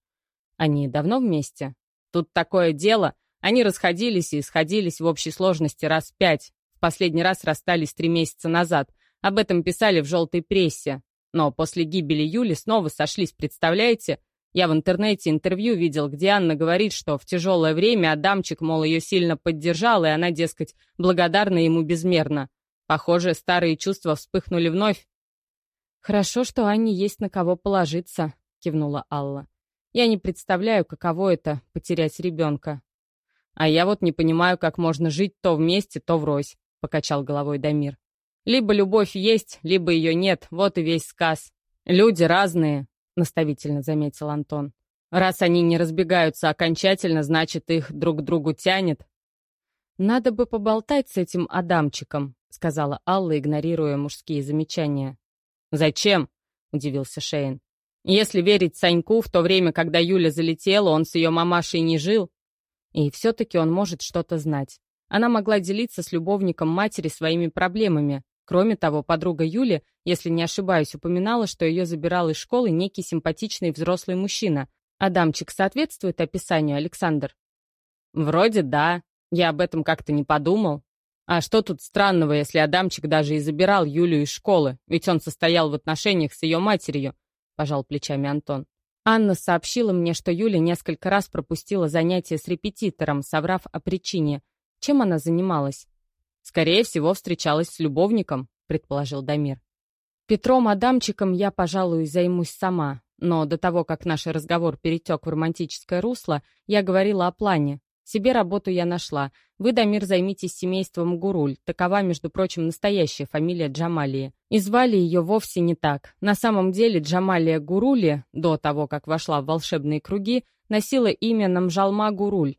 [SPEAKER 1] Они давно вместе? Тут такое дело. Они расходились и сходились в общей сложности раз пять. В последний раз расстались три месяца назад. Об этом писали в желтой прессе. Но после гибели Юли снова сошлись, представляете? Я в интернете интервью видел, где Анна говорит, что в тяжелое время Адамчик, мол, ее сильно поддержал, и она, дескать, благодарна ему безмерно. Похоже, старые чувства вспыхнули вновь. «Хорошо, что Анне есть на кого положиться», — кивнула Алла. «Я не представляю, каково это — потерять ребенка». «А я вот не понимаю, как можно жить то вместе, то врозь», — покачал головой Дамир. «Либо любовь есть, либо ее нет, вот и весь сказ. Люди разные, — наставительно заметил Антон. «Раз они не разбегаются окончательно, значит, их друг к другу тянет». «Надо бы поболтать с этим Адамчиком», — сказала Алла, игнорируя мужские замечания. «Зачем?» — удивился Шейн. «Если верить Саньку, в то время, когда Юля залетела, он с ее мамашей не жил. И все-таки он может что-то знать. Она могла делиться с любовником матери своими проблемами, Кроме того, подруга Юли, если не ошибаюсь, упоминала, что ее забирал из школы некий симпатичный взрослый мужчина. Адамчик соответствует описанию, Александр? Вроде да. Я об этом как-то не подумал. А что тут странного, если Адамчик даже и забирал Юлю из школы, ведь он состоял в отношениях с ее матерью, пожал плечами Антон. Анна сообщила мне, что Юля несколько раз пропустила занятия с репетитором, соврав о причине. Чем она занималась? Скорее всего, встречалась с любовником, предположил Дамир. Петром Адамчиком я, пожалуй, займусь сама, но до того, как наш разговор перетек в романтическое русло, я говорила о плане. Себе работу я нашла. Вы, Дамир, займитесь семейством Гуруль. Такова, между прочим, настоящая фамилия Джамалии. И звали ее вовсе не так. На самом деле Джамалия Гурули, до того, как вошла в волшебные круги, носила имя Намжалма Гуруль,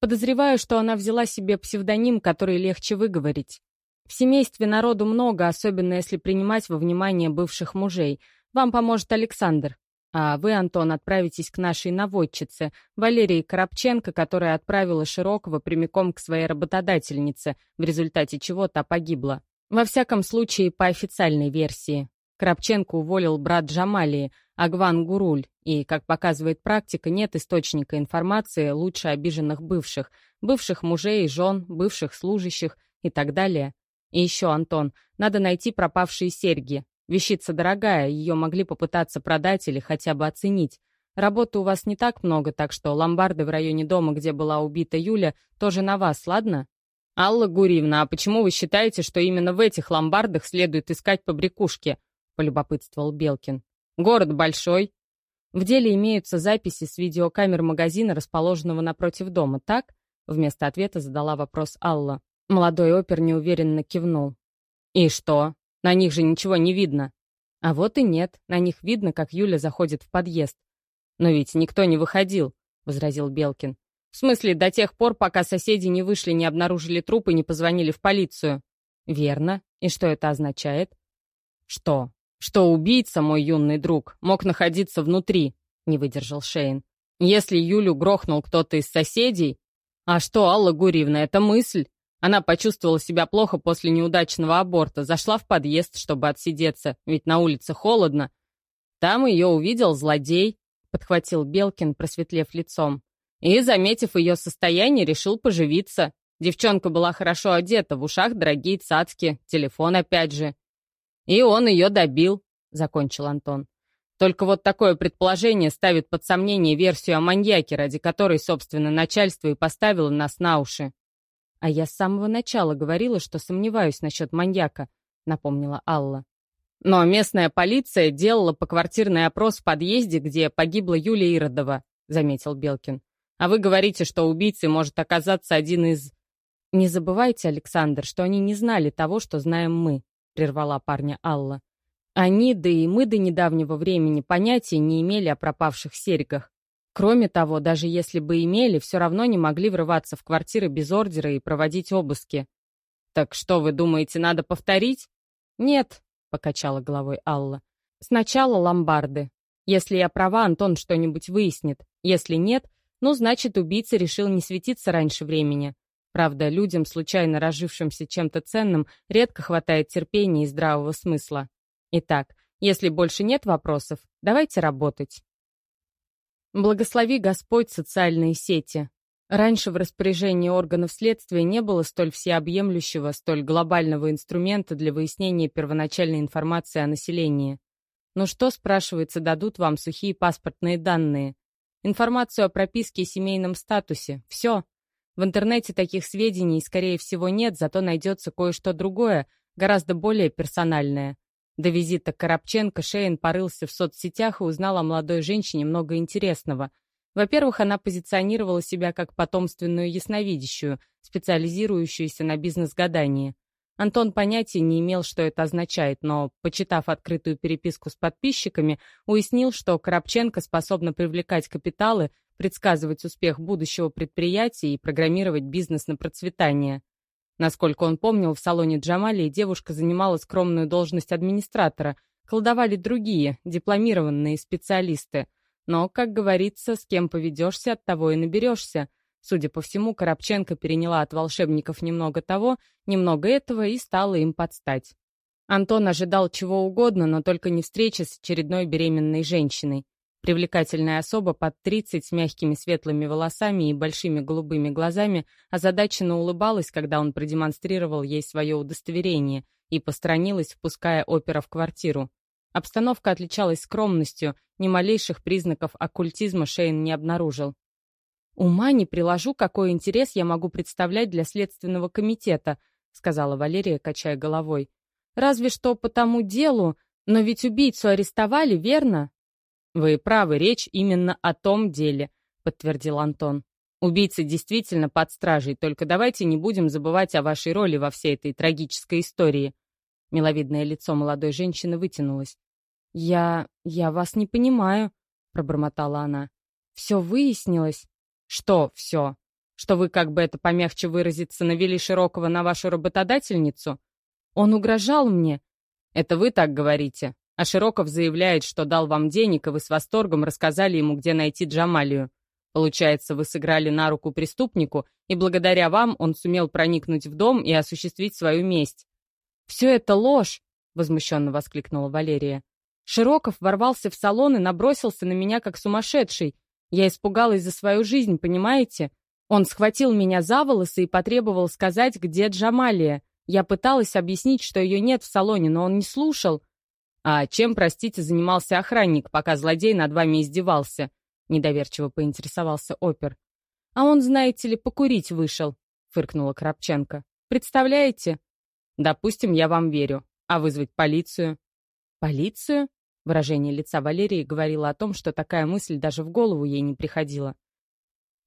[SPEAKER 1] Подозреваю, что она взяла себе псевдоним, который легче выговорить. В семействе народу много, особенно если принимать во внимание бывших мужей. Вам поможет Александр. А вы, Антон, отправитесь к нашей наводчице, Валерии Коробченко, которая отправила Широкого прямиком к своей работодательнице, в результате чего та погибла. Во всяком случае, по официальной версии. Коробченко уволил брат Джамалии, Агван Гуруль, и, как показывает практика, нет источника информации лучше обиженных бывших, бывших мужей, жен, бывших служащих и так далее. И еще, Антон, надо найти пропавшие серьги. Вещица дорогая, ее могли попытаться продать или хотя бы оценить. Работы у вас не так много, так что ломбарды в районе дома, где была убита Юля, тоже на вас, ладно? Алла Гуриевна, а почему вы считаете, что именно в этих ломбардах следует искать побрякушки? Полюбопытствовал Белкин. Город большой, в деле имеются записи с видеокамер магазина, расположенного напротив дома, так? Вместо ответа задала вопрос Алла. Молодой опер неуверенно кивнул. «И что? На них же ничего не видно». «А вот и нет. На них видно, как Юля заходит в подъезд». «Но ведь никто не выходил», — возразил Белкин. «В смысле, до тех пор, пока соседи не вышли, не обнаружили труп и не позвонили в полицию». «Верно. И что это означает?» «Что? Что убийца, мой юный друг, мог находиться внутри, не выдержал Шейн. Если Юлю грохнул кто-то из соседей... А что, Алла Гурьевна, это мысль? Она почувствовала себя плохо после неудачного аборта, зашла в подъезд, чтобы отсидеться, ведь на улице холодно. Там ее увидел злодей, подхватил Белкин, просветлев лицом. И, заметив ее состояние, решил поживиться. Девчонка была хорошо одета, в ушах дорогие цацки, телефон опять же. «И он ее добил», — закончил Антон. «Только вот такое предположение ставит под сомнение версию о маньяке, ради которой, собственно, начальство и поставило нас на уши». «А я с самого начала говорила, что сомневаюсь насчет маньяка», — напомнила Алла. «Но местная полиция делала поквартирный опрос в подъезде, где погибла Юлия Иродова», — заметил Белкин. «А вы говорите, что убийцей может оказаться один из...» «Не забывайте, Александр, что они не знали того, что знаем мы», прервала парня Алла. Они, да и мы до недавнего времени понятия не имели о пропавших серьгах. Кроме того, даже если бы имели, все равно не могли врываться в квартиры без ордера и проводить обыски. «Так что, вы думаете, надо повторить?» «Нет», — покачала головой Алла. «Сначала ломбарды. Если я права, Антон что-нибудь выяснит. Если нет, ну, значит, убийца решил не светиться раньше времени. Правда, людям, случайно разжившимся чем-то ценным, редко хватает терпения и здравого смысла. Итак, если больше нет вопросов, давайте работать. Благослови Господь социальные сети. Раньше в распоряжении органов следствия не было столь всеобъемлющего, столь глобального инструмента для выяснения первоначальной информации о населении. Ну что, спрашивается, дадут вам сухие паспортные данные? Информацию о прописке и семейном статусе. Все. В интернете таких сведений, скорее всего, нет, зато найдется кое-что другое, гораздо более персональное. До визита Коробченко Шейн порылся в соцсетях и узнал о молодой женщине много интересного. Во-первых, она позиционировала себя как потомственную ясновидящую, специализирующуюся на бизнес-гадании. Антон понятия не имел, что это означает, но, почитав открытую переписку с подписчиками, уяснил, что Коробченко способна привлекать капиталы, предсказывать успех будущего предприятия и программировать бизнес на процветание. Насколько он помнил, в салоне Джамалии девушка занимала скромную должность администратора, колдовали другие, дипломированные специалисты. Но, как говорится, с кем поведешься, от того и наберешься. Судя по всему, Коробченко переняла от волшебников немного того, немного этого и стала им подстать. Антон ожидал чего угодно, но только не встречи с очередной беременной женщиной. Привлекательная особа под 30 с мягкими светлыми волосами и большими голубыми глазами озадаченно улыбалась, когда он продемонстрировал ей свое удостоверение и постранилась, впуская опера в квартиру. Обстановка отличалась скромностью, ни малейших признаков оккультизма Шейн не обнаружил. «Ума не приложу, какой интерес я могу представлять для Следственного комитета», сказала Валерия, качая головой. «Разве что по тому делу, но ведь убийцу арестовали, верно?» «Вы правы, речь именно о том деле», — подтвердил Антон. «Убийца действительно под стражей, только давайте не будем забывать о вашей роли во всей этой трагической истории». Миловидное лицо молодой женщины вытянулось. «Я... я вас не понимаю», — пробормотала она. «Все выяснилось?» «Что все? Что вы, как бы это помягче выразиться, навели Широкого на вашу работодательницу? Он угрожал мне». «Это вы так говорите?» А Широков заявляет, что дал вам денег, и вы с восторгом рассказали ему, где найти Джамалию. Получается, вы сыграли на руку преступнику, и благодаря вам он сумел проникнуть в дом и осуществить свою месть. «Все это ложь!» — возмущенно воскликнула Валерия. Широков ворвался в салон и набросился на меня как сумасшедший. Я испугалась за свою жизнь, понимаете? Он схватил меня за волосы и потребовал сказать, где Джамалия. Я пыталась объяснить, что ее нет в салоне, но он не слушал. «А чем, простите, занимался охранник, пока злодей над вами издевался?» — недоверчиво поинтересовался опер. «А он, знаете ли, покурить вышел», — фыркнула Крапченко. «Представляете?» «Допустим, я вам верю. А вызвать полицию?» «Полицию?» Выражение лица Валерии говорило о том, что такая мысль даже в голову ей не приходила.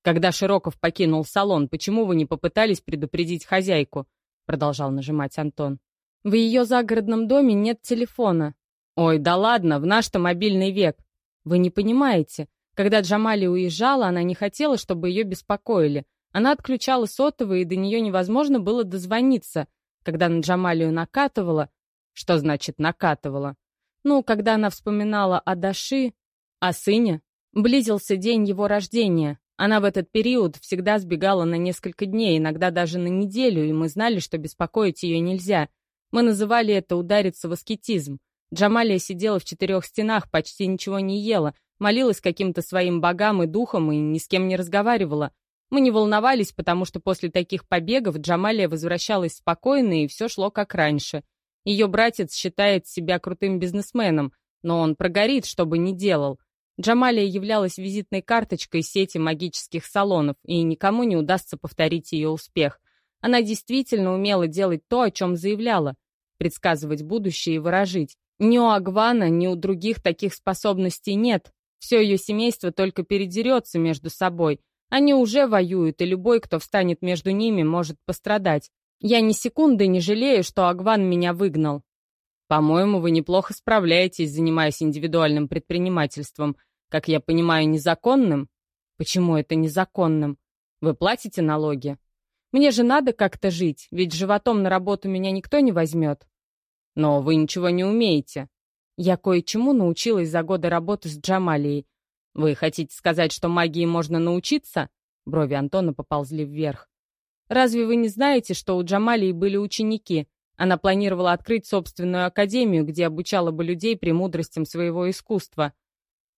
[SPEAKER 1] «Когда Широков покинул салон, почему вы не попытались предупредить хозяйку?» Продолжал нажимать Антон. «В ее загородном доме нет телефона», «Ой, да ладно, в наш-то мобильный век. Вы не понимаете. Когда Джамали уезжала, она не хотела, чтобы ее беспокоили. Она отключала сотовый, и до нее невозможно было дозвониться. Когда на Джамалию накатывала... Что значит «накатывала»? Ну, когда она вспоминала о Даши, о сыне, близился день его рождения. Она в этот период всегда сбегала на несколько дней, иногда даже на неделю, и мы знали, что беспокоить ее нельзя. Мы называли это удариться в аскетизм. Джамалия сидела в четырех стенах, почти ничего не ела, молилась каким-то своим богам и духам и ни с кем не разговаривала. Мы не волновались, потому что после таких побегов Джамалия возвращалась спокойно, и все шло как раньше. Ее братец считает себя крутым бизнесменом, но он прогорит, что бы ни делал. Джамалия являлась визитной карточкой сети магических салонов, и никому не удастся повторить ее успех. Она действительно умела делать то, о чем заявляла, предсказывать будущее и выражить. Ни у Агвана, ни у других таких способностей нет. Все ее семейство только передерется между собой. Они уже воюют, и любой, кто встанет между ними, может пострадать. Я ни секунды не жалею, что Агван меня выгнал. «По-моему, вы неплохо справляетесь, занимаясь индивидуальным предпринимательством. Как я понимаю, незаконным?» «Почему это незаконным? Вы платите налоги?» «Мне же надо как-то жить, ведь животом на работу меня никто не возьмет». «Но вы ничего не умеете». «Я кое-чему научилась за годы работы с Джамалией. Вы хотите сказать, что магии можно научиться?» Брови Антона поползли вверх. «Разве вы не знаете, что у Джамалии были ученики? Она планировала открыть собственную академию, где обучала бы людей премудростям своего искусства.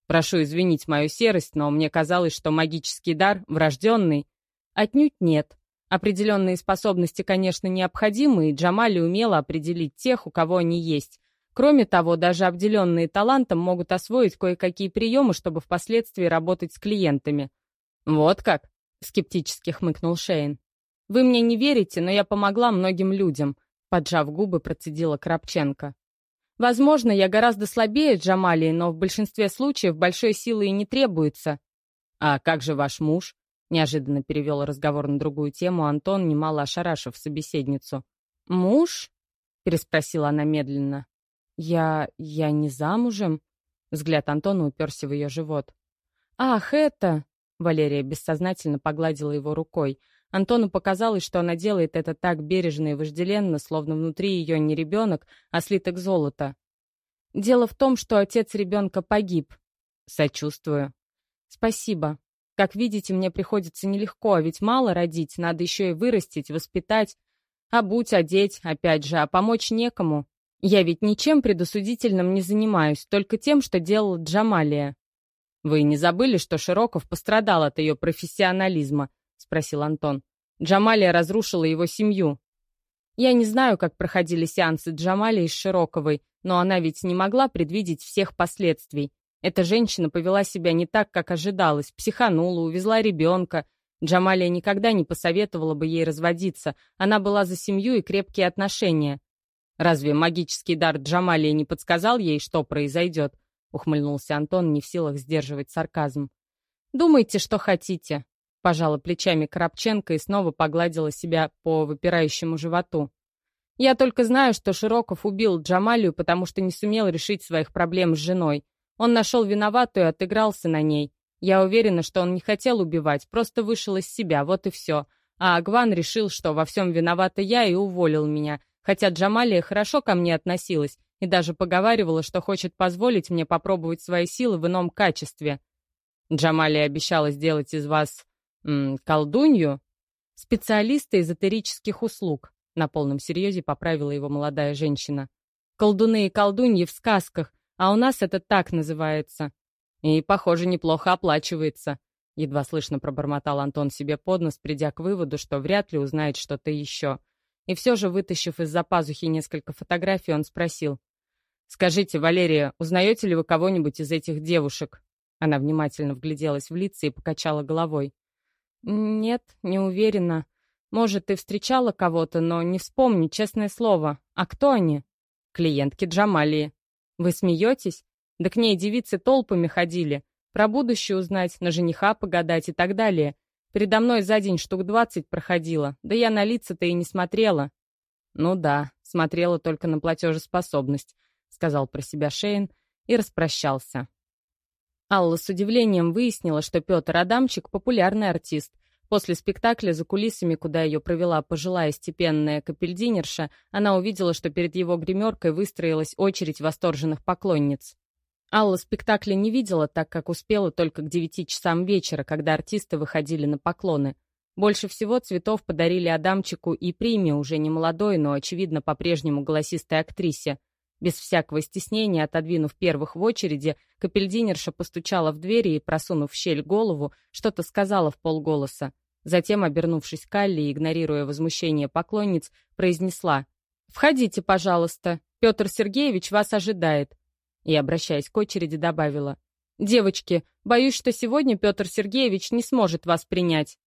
[SPEAKER 1] Прошу извинить мою серость, но мне казалось, что магический дар врожденный. Отнюдь нет. Определенные способности, конечно, необходимы, и Джамали умела определить тех, у кого они есть. Кроме того, даже обделенные талантом могут освоить кое-какие приемы, чтобы впоследствии работать с клиентами. «Вот как?» — скептически хмыкнул Шейн. «Вы мне не верите, но я помогла многим людям», — поджав губы, процедила Крапченко. «Возможно, я гораздо слабее Джамалии, но в большинстве случаев большой силы и не требуется». «А как же ваш муж?» — неожиданно перевел разговор на другую тему Антон, немало ошарашив собеседницу. «Муж?» — переспросила она медленно. «Я... я не замужем?» Взгляд Антона уперся в ее живот. «Ах, это...» Валерия бессознательно погладила его рукой. Антону показалось, что она делает это так бережно и вожделенно, словно внутри ее не ребенок, а слиток золота. «Дело в том, что отец ребенка погиб». «Сочувствую». «Спасибо. Как видите, мне приходится нелегко, а ведь мало родить, надо еще и вырастить, воспитать. Обуть, одеть, опять же, а помочь некому. Я ведь ничем предосудительным не занимаюсь, только тем, что делала Джамалия. «Вы не забыли, что Широков пострадал от ее профессионализма?» — спросил Антон. «Джамалия разрушила его семью». Я не знаю, как проходили сеансы Джамалии с Широковой, но она ведь не могла предвидеть всех последствий. Эта женщина повела себя не так, как ожидалось, психанула, увезла ребенка. Джамалия никогда не посоветовала бы ей разводиться. Она была за семью и крепкие отношения. Разве магический дар Джамалии не подсказал ей, что произойдет? ухмыльнулся Антон, не в силах сдерживать сарказм. «Думайте, что хотите», — пожала плечами Коробченко и снова погладила себя по выпирающему животу. «Я только знаю, что Широков убил Джамалию, потому что не сумел решить своих проблем с женой. Он нашел виноватую и отыгрался на ней. Я уверена, что он не хотел убивать, просто вышел из себя, вот и все. А Агван решил, что во всем виновата я и уволил меня, хотя Джамалия хорошо ко мне относилась, и даже поговаривала, что хочет позволить мне попробовать свои силы в ином качестве. Джамали обещала сделать из вас... М, колдунью? Специалиста эзотерических услуг, на полном серьезе поправила его молодая женщина. Колдуны и колдуньи в сказках, а у нас это так называется. И, похоже, неплохо оплачивается. Едва слышно пробормотал Антон себе под нос, придя к выводу, что вряд ли узнает что-то еще. И все же, вытащив из-за пазухи несколько фотографий, он спросил. «Скажите, Валерия, узнаете ли вы кого-нибудь из этих девушек?» Она внимательно вгляделась в лица и покачала головой. «Нет, не уверена. Может, ты встречала кого-то, но не вспомню, честное слово. А кто они?» «Клиентки Джамалии». «Вы смеетесь? Да к ней девицы толпами ходили. Про будущее узнать, на жениха погадать и так далее. Передо мной за день штук двадцать проходило, да я на лица-то и не смотрела». «Ну да, смотрела только на платежеспособность сказал про себя Шейн и распрощался. Алла с удивлением выяснила, что Петр Адамчик — популярный артист. После спектакля за кулисами, куда ее провела пожилая степенная капельдинерша, она увидела, что перед его гримеркой выстроилась очередь восторженных поклонниц. Алла спектакля не видела, так как успела только к девяти часам вечера, когда артисты выходили на поклоны. Больше всего цветов подарили Адамчику и Приме, уже не молодой, но, очевидно, по-прежнему голосистой актрисе — без всякого стеснения, отодвинув первых в очереди, капельдинерша постучала в двери и, просунув в щель голову, что-то сказала в полголоса. Затем, обернувшись к Алле и игнорируя возмущение поклонниц, произнесла «Входите, пожалуйста, Петр Сергеевич вас ожидает». И, обращаясь к очереди, добавила «Девочки, боюсь, что сегодня Петр Сергеевич не сможет вас принять».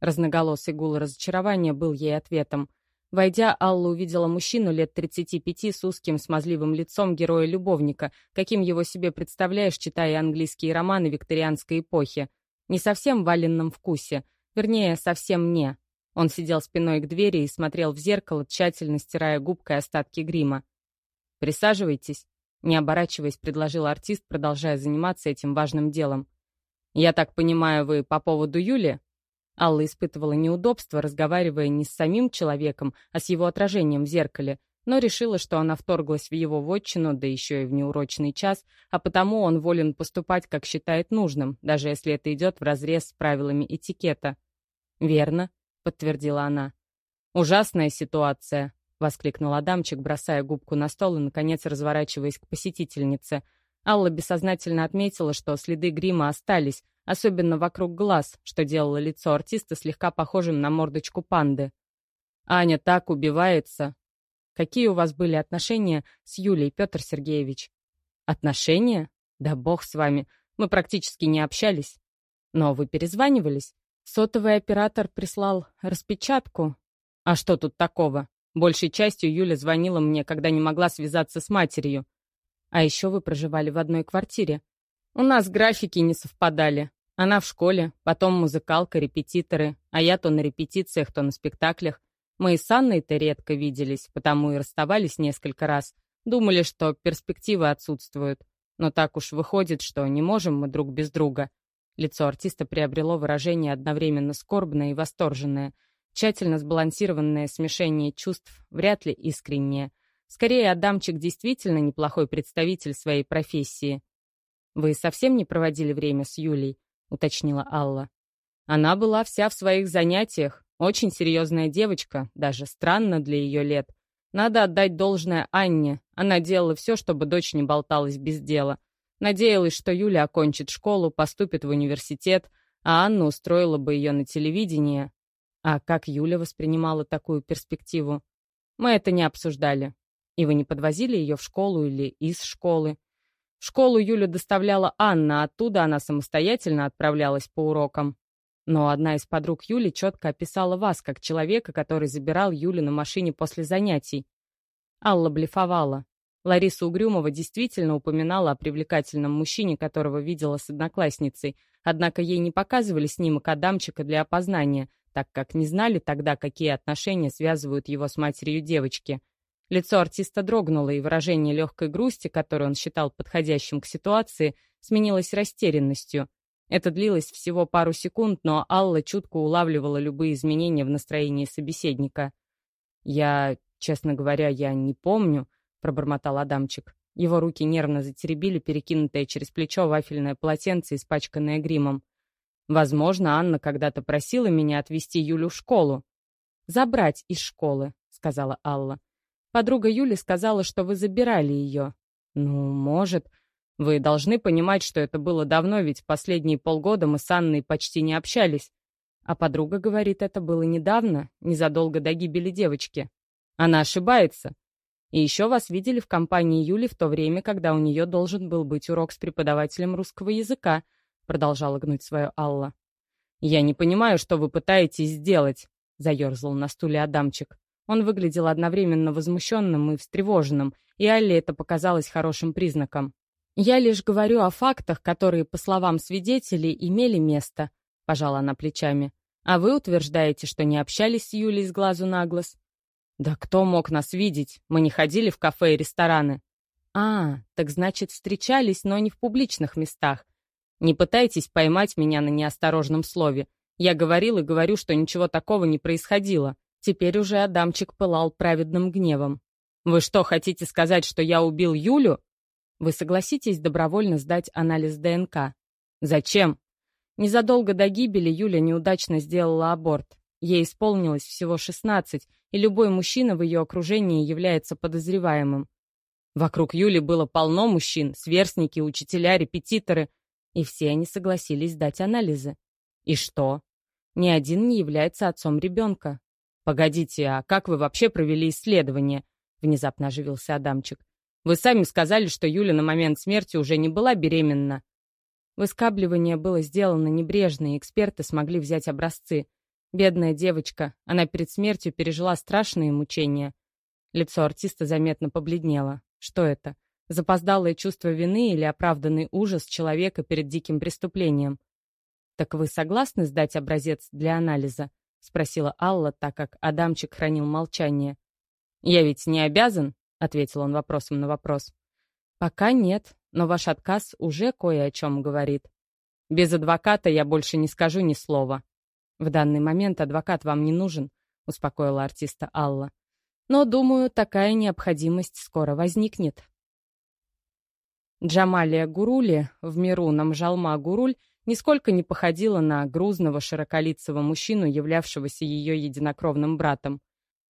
[SPEAKER 1] Разноголосый гул разочарования был ей ответом. Войдя, Алла увидела мужчину лет 35 с узким смазливым лицом героя-любовника, каким его себе представляешь, читая английские романы викторианской эпохи. Не совсем в валенном вкусе, вернее, совсем не. Он сидел спиной к двери и смотрел в зеркало, тщательно стирая губкой остатки грима. Присаживайтесь. Не оборачиваясь, предложил артист, продолжая заниматься этим важным делом. «Я так понимаю, вы по поводу Юли?» Алла испытывала неудобство, разговаривая не с самим человеком, а с его отражением в зеркале, но решила, что она вторглась в его вотчину, да еще и в неурочный час, а потому он волен поступать, как считает нужным, даже если это идет вразрез с правилами этикета. «Верно», — подтвердила она. «Ужасная ситуация», — воскликнул Адамчик, бросая губку на стол и, наконец, разворачиваясь к посетительнице. Алла бессознательно отметила, что следы грима остались, особенно вокруг глаз, что делало лицо артиста слегка похожим на мордочку панды. «Аня так убивается!» «Какие у вас были отношения с Юлей, Петр Сергеевич?» «Отношения? Да бог с вами, мы практически не общались. Но вы перезванивались. Сотовый оператор прислал распечатку. А что тут такого? Большей частью Юля звонила мне, когда не могла связаться с матерью. А еще вы проживали в одной квартире. У нас графики не совпадали. Она в школе, потом музыкалка, репетиторы, а я то на репетициях, то на спектаклях. Мы с Анной-то редко виделись, потому и расставались несколько раз. Думали, что перспективы отсутствуют. Но так уж выходит, что не можем мы друг без друга. Лицо артиста приобрело выражение одновременно скорбное и восторженное — Тщательно сбалансированное смешение чувств вряд ли искреннее. Скорее, Адамчик действительно неплохой представитель своей профессии. «Вы совсем не проводили время с Юлей?» — уточнила Алла. «Она была вся в своих занятиях. Очень серьезная девочка, даже странно для ее лет. Надо отдать должное Анне. Она делала все, чтобы дочь не болталась без дела. Надеялась, что Юля окончит школу, поступит в университет, а Анна устроила бы ее на телевидение, а как Юля воспринимала такую перспективу? Мы это не обсуждали. И вы не подвозили ее в школу или из школы? В школу Юлю доставляла Анна, оттуда она самостоятельно отправлялась по урокам. Но одна из подруг Юли четко описала вас как человека, который забирал Юлю на машине после занятий. Алла блефовала. Лариса Угрюмова действительно упоминала о привлекательном мужчине, которого видела с одноклассницей, однако ей не показывали снимок Адамчика для опознания, так как не знали тогда, какие отношения связывают его с матерью девочки. Лицо артиста дрогнуло, и выражение легкой грусти, которое он считал подходящим к ситуации, сменилось растерянностью. Это длилось всего пару секунд, но Алла чутко улавливала любые изменения в настроении собеседника. «Я, честно говоря, я не помню», — пробормотал Адамчик. Его руки нервно затеребили перекинутое через плечо вафельное полотенце, испачканное гримом. Возможно, Анна когда-то просила меня отвезти Юлю в школу. «Забрать из школы», — сказала Алла. «Подруга Юли сказала, что вы забирали ее». «Ну, может. Вы должны понимать, что это было давно, ведь последние полгода мы с Анной почти не общались. А подруга говорит, это было недавно, незадолго до гибели девочки. Она ошибается. И еще вас видели в компании Юли в то время, когда у нее должен был быть урок с преподавателем русского языка — продолжала гнуть свое Алла. «Я не понимаю, что вы пытаетесь сделать», — заерзал на стуле Адамчик. Он выглядел одновременно возмущенным и встревоженным, и Алле это показалось хорошим признаком. «Я лишь говорю о фактах, которые, по словам свидетелей, имели место», — пожала она плечами. «А вы утверждаете, что не общались с Юлей с глазу на глаз?» «Да кто мог нас видеть? Мы не ходили в кафе и рестораны». «А, так значит, встречались, но не в публичных местах. Не пытайтесь поймать меня на неосторожном слове. Я говорил и говорю, что ничего такого не происходило. Теперь уже Адамчик пылал праведным гневом. «Вы что, хотите сказать, что я убил Юлю?» «Вы согласитесь добровольно сдать анализ ДНК?» «Зачем?» Незадолго до гибели Юля неудачно сделала аборт. Ей исполнилось всего 16, и любой мужчина в ее окружении является подозреваемым. Вокруг Юли было полно мужчин, сверстники, учителя, репетиторы и все они согласились дать анализы. И что? Ни один не является отцом ребенка. «Погодите, а как вы вообще провели исследование?» — внезапно оживился Адамчик. «Вы сами сказали, что Юля на момент смерти уже не была беременна». Выскабливание было сделано небрежно, и эксперты смогли взять образцы. Бедная девочка, она перед смертью пережила страшные мучения. Лицо артиста заметно побледнело. Что это? Запоздалое чувство вины или оправданный ужас человека перед диким преступлением. «Так вы согласны сдать образец для анализа?» — спросила Алла, так как Адамчик хранил молчание. «Я ведь не обязан. — ответил он вопросом на вопрос. «Пока нет, но ваш отказ уже кое о чем говорит. Без адвоката я больше не скажу ни слова. В данный момент адвокат вам не нужен», — успокоила артиста Алла. «Но, думаю, такая необходимость скоро возникнет». Джамалия Гурули, в миру Намжалма Гуруль, нисколько не походила на грузного широколицего мужчину, являвшегося ее единокровным братом.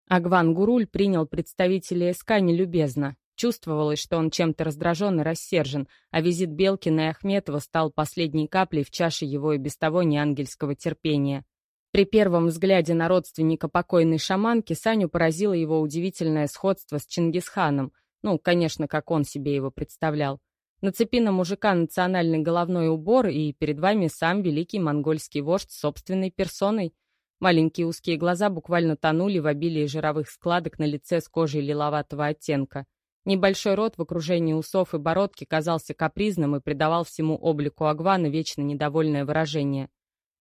[SPEAKER 1] Агван Гуруль принял представителя СК нелюбезно. Чувствовалось, что он чем-то раздражен и рассержен, а визит Белкина и Ахметова стал последней каплей в чаше его и без того неангельского терпения. При первом взгляде на родственника покойной шаманки Саню поразило его удивительное сходство с Чингисханом, ну, конечно, как он себе его представлял. Нацепи на мужика национальный головной убор, и перед вами сам великий монгольский вождь собственной персоной — Маленькие узкие глаза буквально тонули в обилии жировых складок на лице с кожей лиловатого оттенка. Небольшой рот в окружении усов и бородки казался капризным и придавал всему облику Агвана вечно недовольное выражение.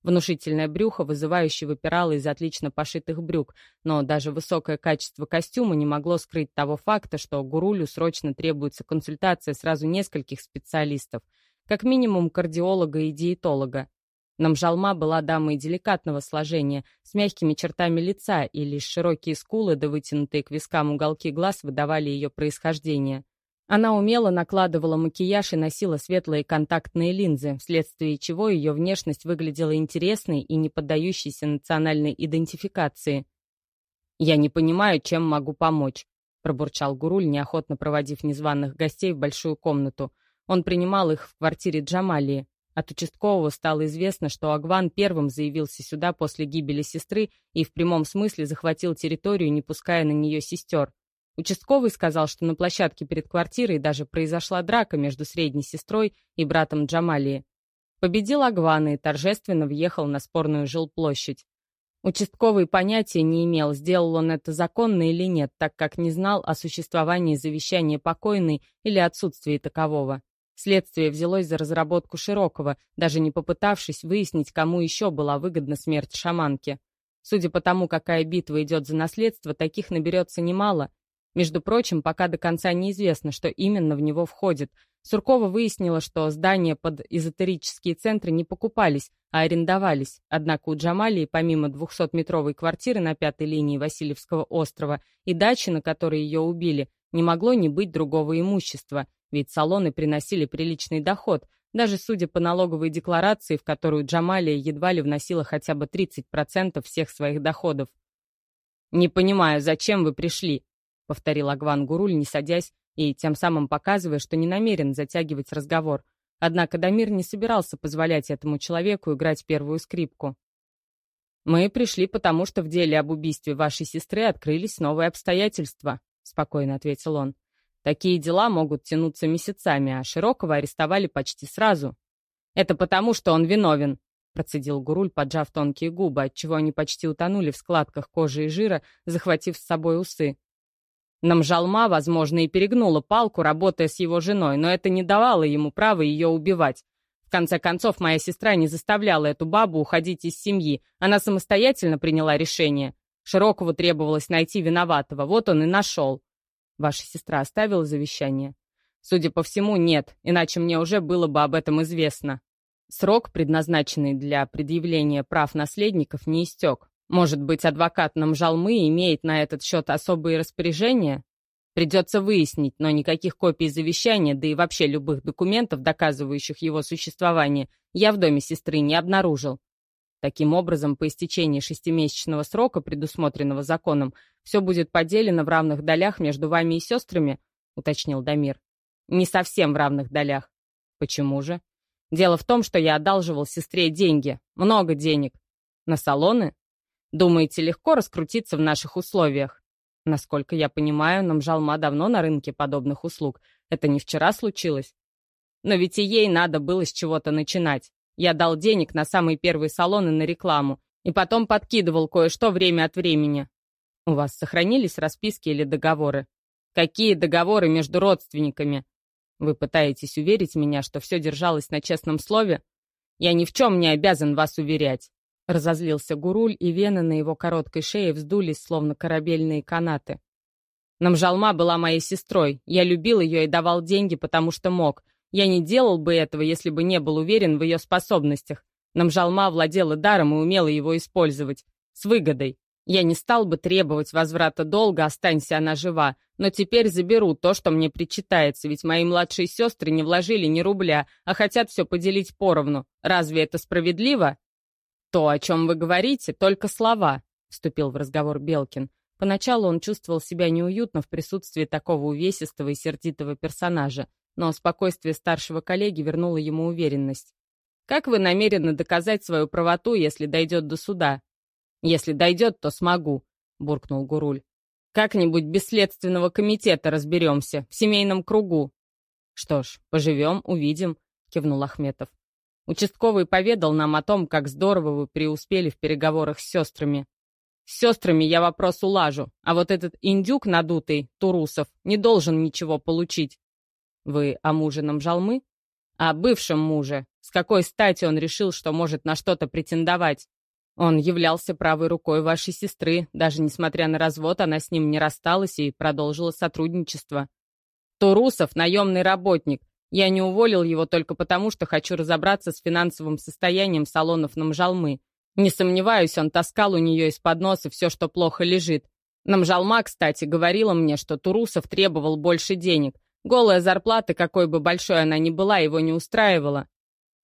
[SPEAKER 1] Внушительное брюхо вызывающе выпирало из отлично пошитых брюк, но даже высокое качество костюма не могло скрыть того факта, что Гурулю срочно требуется консультация сразу нескольких специалистов, как минимум кардиолога и диетолога. Намжалма была дамой деликатного сложения, с мягкими чертами лица, и лишь широкие скулы да вытянутые к вискам уголки глаз выдавали ее происхождение. Она умело накладывала макияж и носила светлые контактные линзы, вследствие чего ее внешность выглядела интересной и не поддающейся национальной идентификации. «Я не понимаю, чем могу помочь», — пробурчал Гуруль, неохотно проводив незваных гостей в большую комнату. Он принимал их в квартире Джамалии. От участкового стало известно, что Агван первым заявился сюда после гибели сестры и в прямом смысле захватил территорию, не пуская на нее сестер. Участковый сказал, что на площадке перед квартирой даже произошла драка между средней сестрой и братом Джамалии. Победил Агван и торжественно въехал на спорную жилплощадь. Участковый понятия не имел, сделал он это законно или нет, так как не знал о существовании завещания покойной или отсутствии такового. Следствие взялось за разработку Широкого, даже не попытавшись выяснить, кому еще была выгодна смерть шаманки. Судя по тому, какая битва идет за наследство, таких наберется немало. Между прочим, пока до конца неизвестно, что именно в него входит. Суркова выяснила, что здания под эзотерические центры не покупались, а арендовались. Однако у Джамалии, помимо 200-метровой квартиры на пятой линии Васильевского острова и дачи, на которой ее убили, не могло не быть другого имущества — ведь салоны приносили приличный доход, даже судя по налоговой декларации, в которую Джамалия едва ли вносила хотя бы 30% всех своих доходов. «Не понимаю, зачем вы пришли?» — повторил Агван Гуруль, не садясь и тем самым показывая, что не намерен затягивать разговор. Однако Дамир не собирался позволять этому человеку играть первую скрипку. «Мы пришли потому, что в деле об убийстве вашей сестры открылись новые обстоятельства», — спокойно ответил он. Такие дела могут тянуться месяцами, а Широкого арестовали почти сразу. Это потому, что он виновен, процедил Гуруль, поджав тонкие губы, отчего они почти утонули в складках кожи и жира, захватив с собой усы. Намжалма, возможно, и перегнула палку, работая с его женой, но это не давало ему права ее убивать. В конце концов, моя сестра не заставляла эту бабу уходить из семьи. Она самостоятельно приняла решение. Широкову требовалось найти виноватого, вот он и нашел. Ваша сестра оставила завещание? Судя по всему, нет, иначе мне уже было бы об этом известно. Срок, предназначенный для предъявления прав наследников, не истек. Может быть, адвокат Намжалмы имеет на этот счет особые распоряжения? Придется выяснить, но никаких копий завещания, да и вообще любых документов, доказывающих его существование, я в доме сестры не обнаружил. Таким образом, по истечении шестимесячного срока, предусмотренного законом, все будет поделено в равных долях между вами и сестрами, уточнил Дамир. Не совсем в равных долях. Почему же? Дело в том, что я одалживал сестре деньги. Много денег. На салоны? Думаете, легко раскрутиться в наших условиях? Насколько я понимаю, нам жалма давно на рынке подобных услуг. Это не вчера случилось. Но ведь и ей надо было с чего-то начинать. Я дал денег на самые первые салоны на рекламу и потом подкидывал кое-что время от времени. У вас сохранились расписки или договоры? Какие договоры между родственниками? Вы пытаетесь уверить меня, что все держалось на честном слове? Я ни в чем не обязан вас уверять. Разозлился Гуруль, и вены на его короткой шее вздулись, словно корабельные канаты. Намжалма была моей сестрой. Я любил ее и давал деньги, потому что мог. Я не делал бы этого, если бы не был уверен в ее способностях. Намжалма владела даром и умела его использовать. С выгодой. Я не стал бы требовать возврата долга, останься она жива, но теперь заберу то, что мне причитается, ведь мои младшие сестры не вложили ни рубля, а хотят все поделить поровну. Разве это справедливо? То, о чем вы говорите, только слова, — вступил в разговор Белкин. Поначалу он чувствовал себя неуютно в присутствии такого увесистого и сердитого персонажа, но спокойствие старшего коллеги вернуло ему уверенность. «Как вы намерены доказать свою правоту, если дойдет до суда?» «Если дойдет, то смогу», — буркнул Гуруль. «Как-нибудь без следственного комитета разберемся, в семейном кругу». «Что ж, поживем, увидим», — кивнул Ахметов. Участковый поведал нам о том, как здорово вы преуспели в переговорах с сестрами. С сестрами я вопрос улажу, а вот этот индюк надутый, Турусов, не должен ничего получить. Вы о муже Намжалмы? О бывшем муже. С какой стати он решил, что может на что-то претендовать? Он являлся правой рукой вашей сестры, даже несмотря на развод, она с ним не рассталась и продолжила сотрудничество. Турусов — наемный работник. Я не уволил его только потому, что хочу разобраться с финансовым состоянием салонов Намжалмы. Не сомневаюсь, он таскал у нее из-под носа все, что плохо лежит. Намжалма, кстати, говорила мне, что Турусов требовал больше денег. Голая зарплата, какой бы большой она ни была, его не устраивала.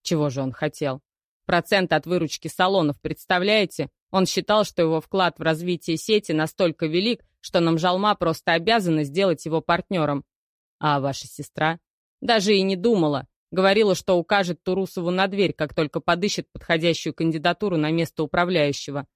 [SPEAKER 1] Чего же он хотел? Процент от выручки салонов, представляете? Он считал, что его вклад в развитие сети настолько велик, что Намжалма просто обязана сделать его партнером. А ваша сестра? Даже и не думала. Говорила, что укажет Турусову на дверь, как только подыщет подходящую кандидатуру на место управляющего.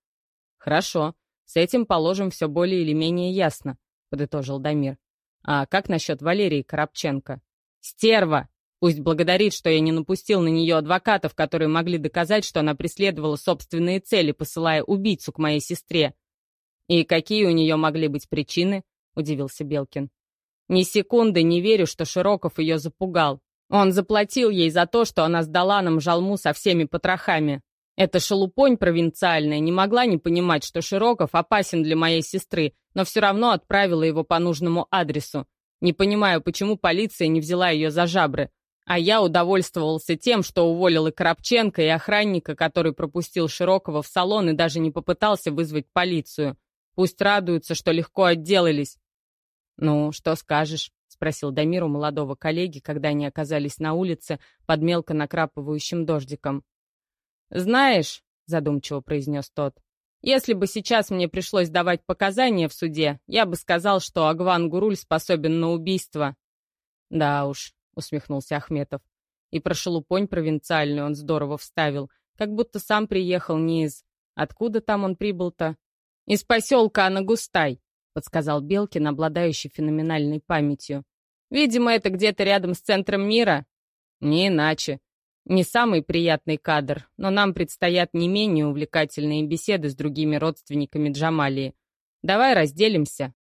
[SPEAKER 1] «Хорошо, с этим положим все более или менее ясно», — подытожил Дамир. «А как насчет Валерии Коробченко?» «Стерва!» Пусть благодарит, что я не напустил на нее адвокатов, которые могли доказать, что она преследовала собственные цели, посылая убийцу к моей сестре. «И какие у нее могли быть причины?» — удивился Белкин. «Ни секунды не верю, что Широков ее запугал. Он заплатил ей за то, что она сдала нам жалму со всеми потрохами. Эта шелупонь провинциальная не могла не понимать, что Широков опасен для моей сестры, но все равно отправила его по нужному адресу. Не понимаю, почему полиция не взяла ее за жабры. А я удовольствовался тем, что уволил и Коробченко, и охранника, который пропустил Широкого в салон и даже не попытался вызвать полицию. Пусть радуются, что легко отделались. «Ну, что скажешь?» — спросил Дамир у молодого коллеги, когда они оказались на улице под мелко накрапывающим дождиком. «Знаешь», — задумчиво произнес тот, «если бы сейчас мне пришлось давать показания в суде, я бы сказал, что Агван Гуруль способен на убийство». «Да уж, усмехнулся Ахметов. И про шелупонь провинциальную он здорово вставил, как будто сам приехал не из... Откуда там он прибыл-то? Из поселка Анагустай, подсказал Белкин, обладающий феноменальной памятью. Видимо, это где-то рядом с центром мира. Не иначе. Не самый приятный кадр, но нам предстоят не менее увлекательные беседы с другими родственниками Джамалии. Давай разделимся,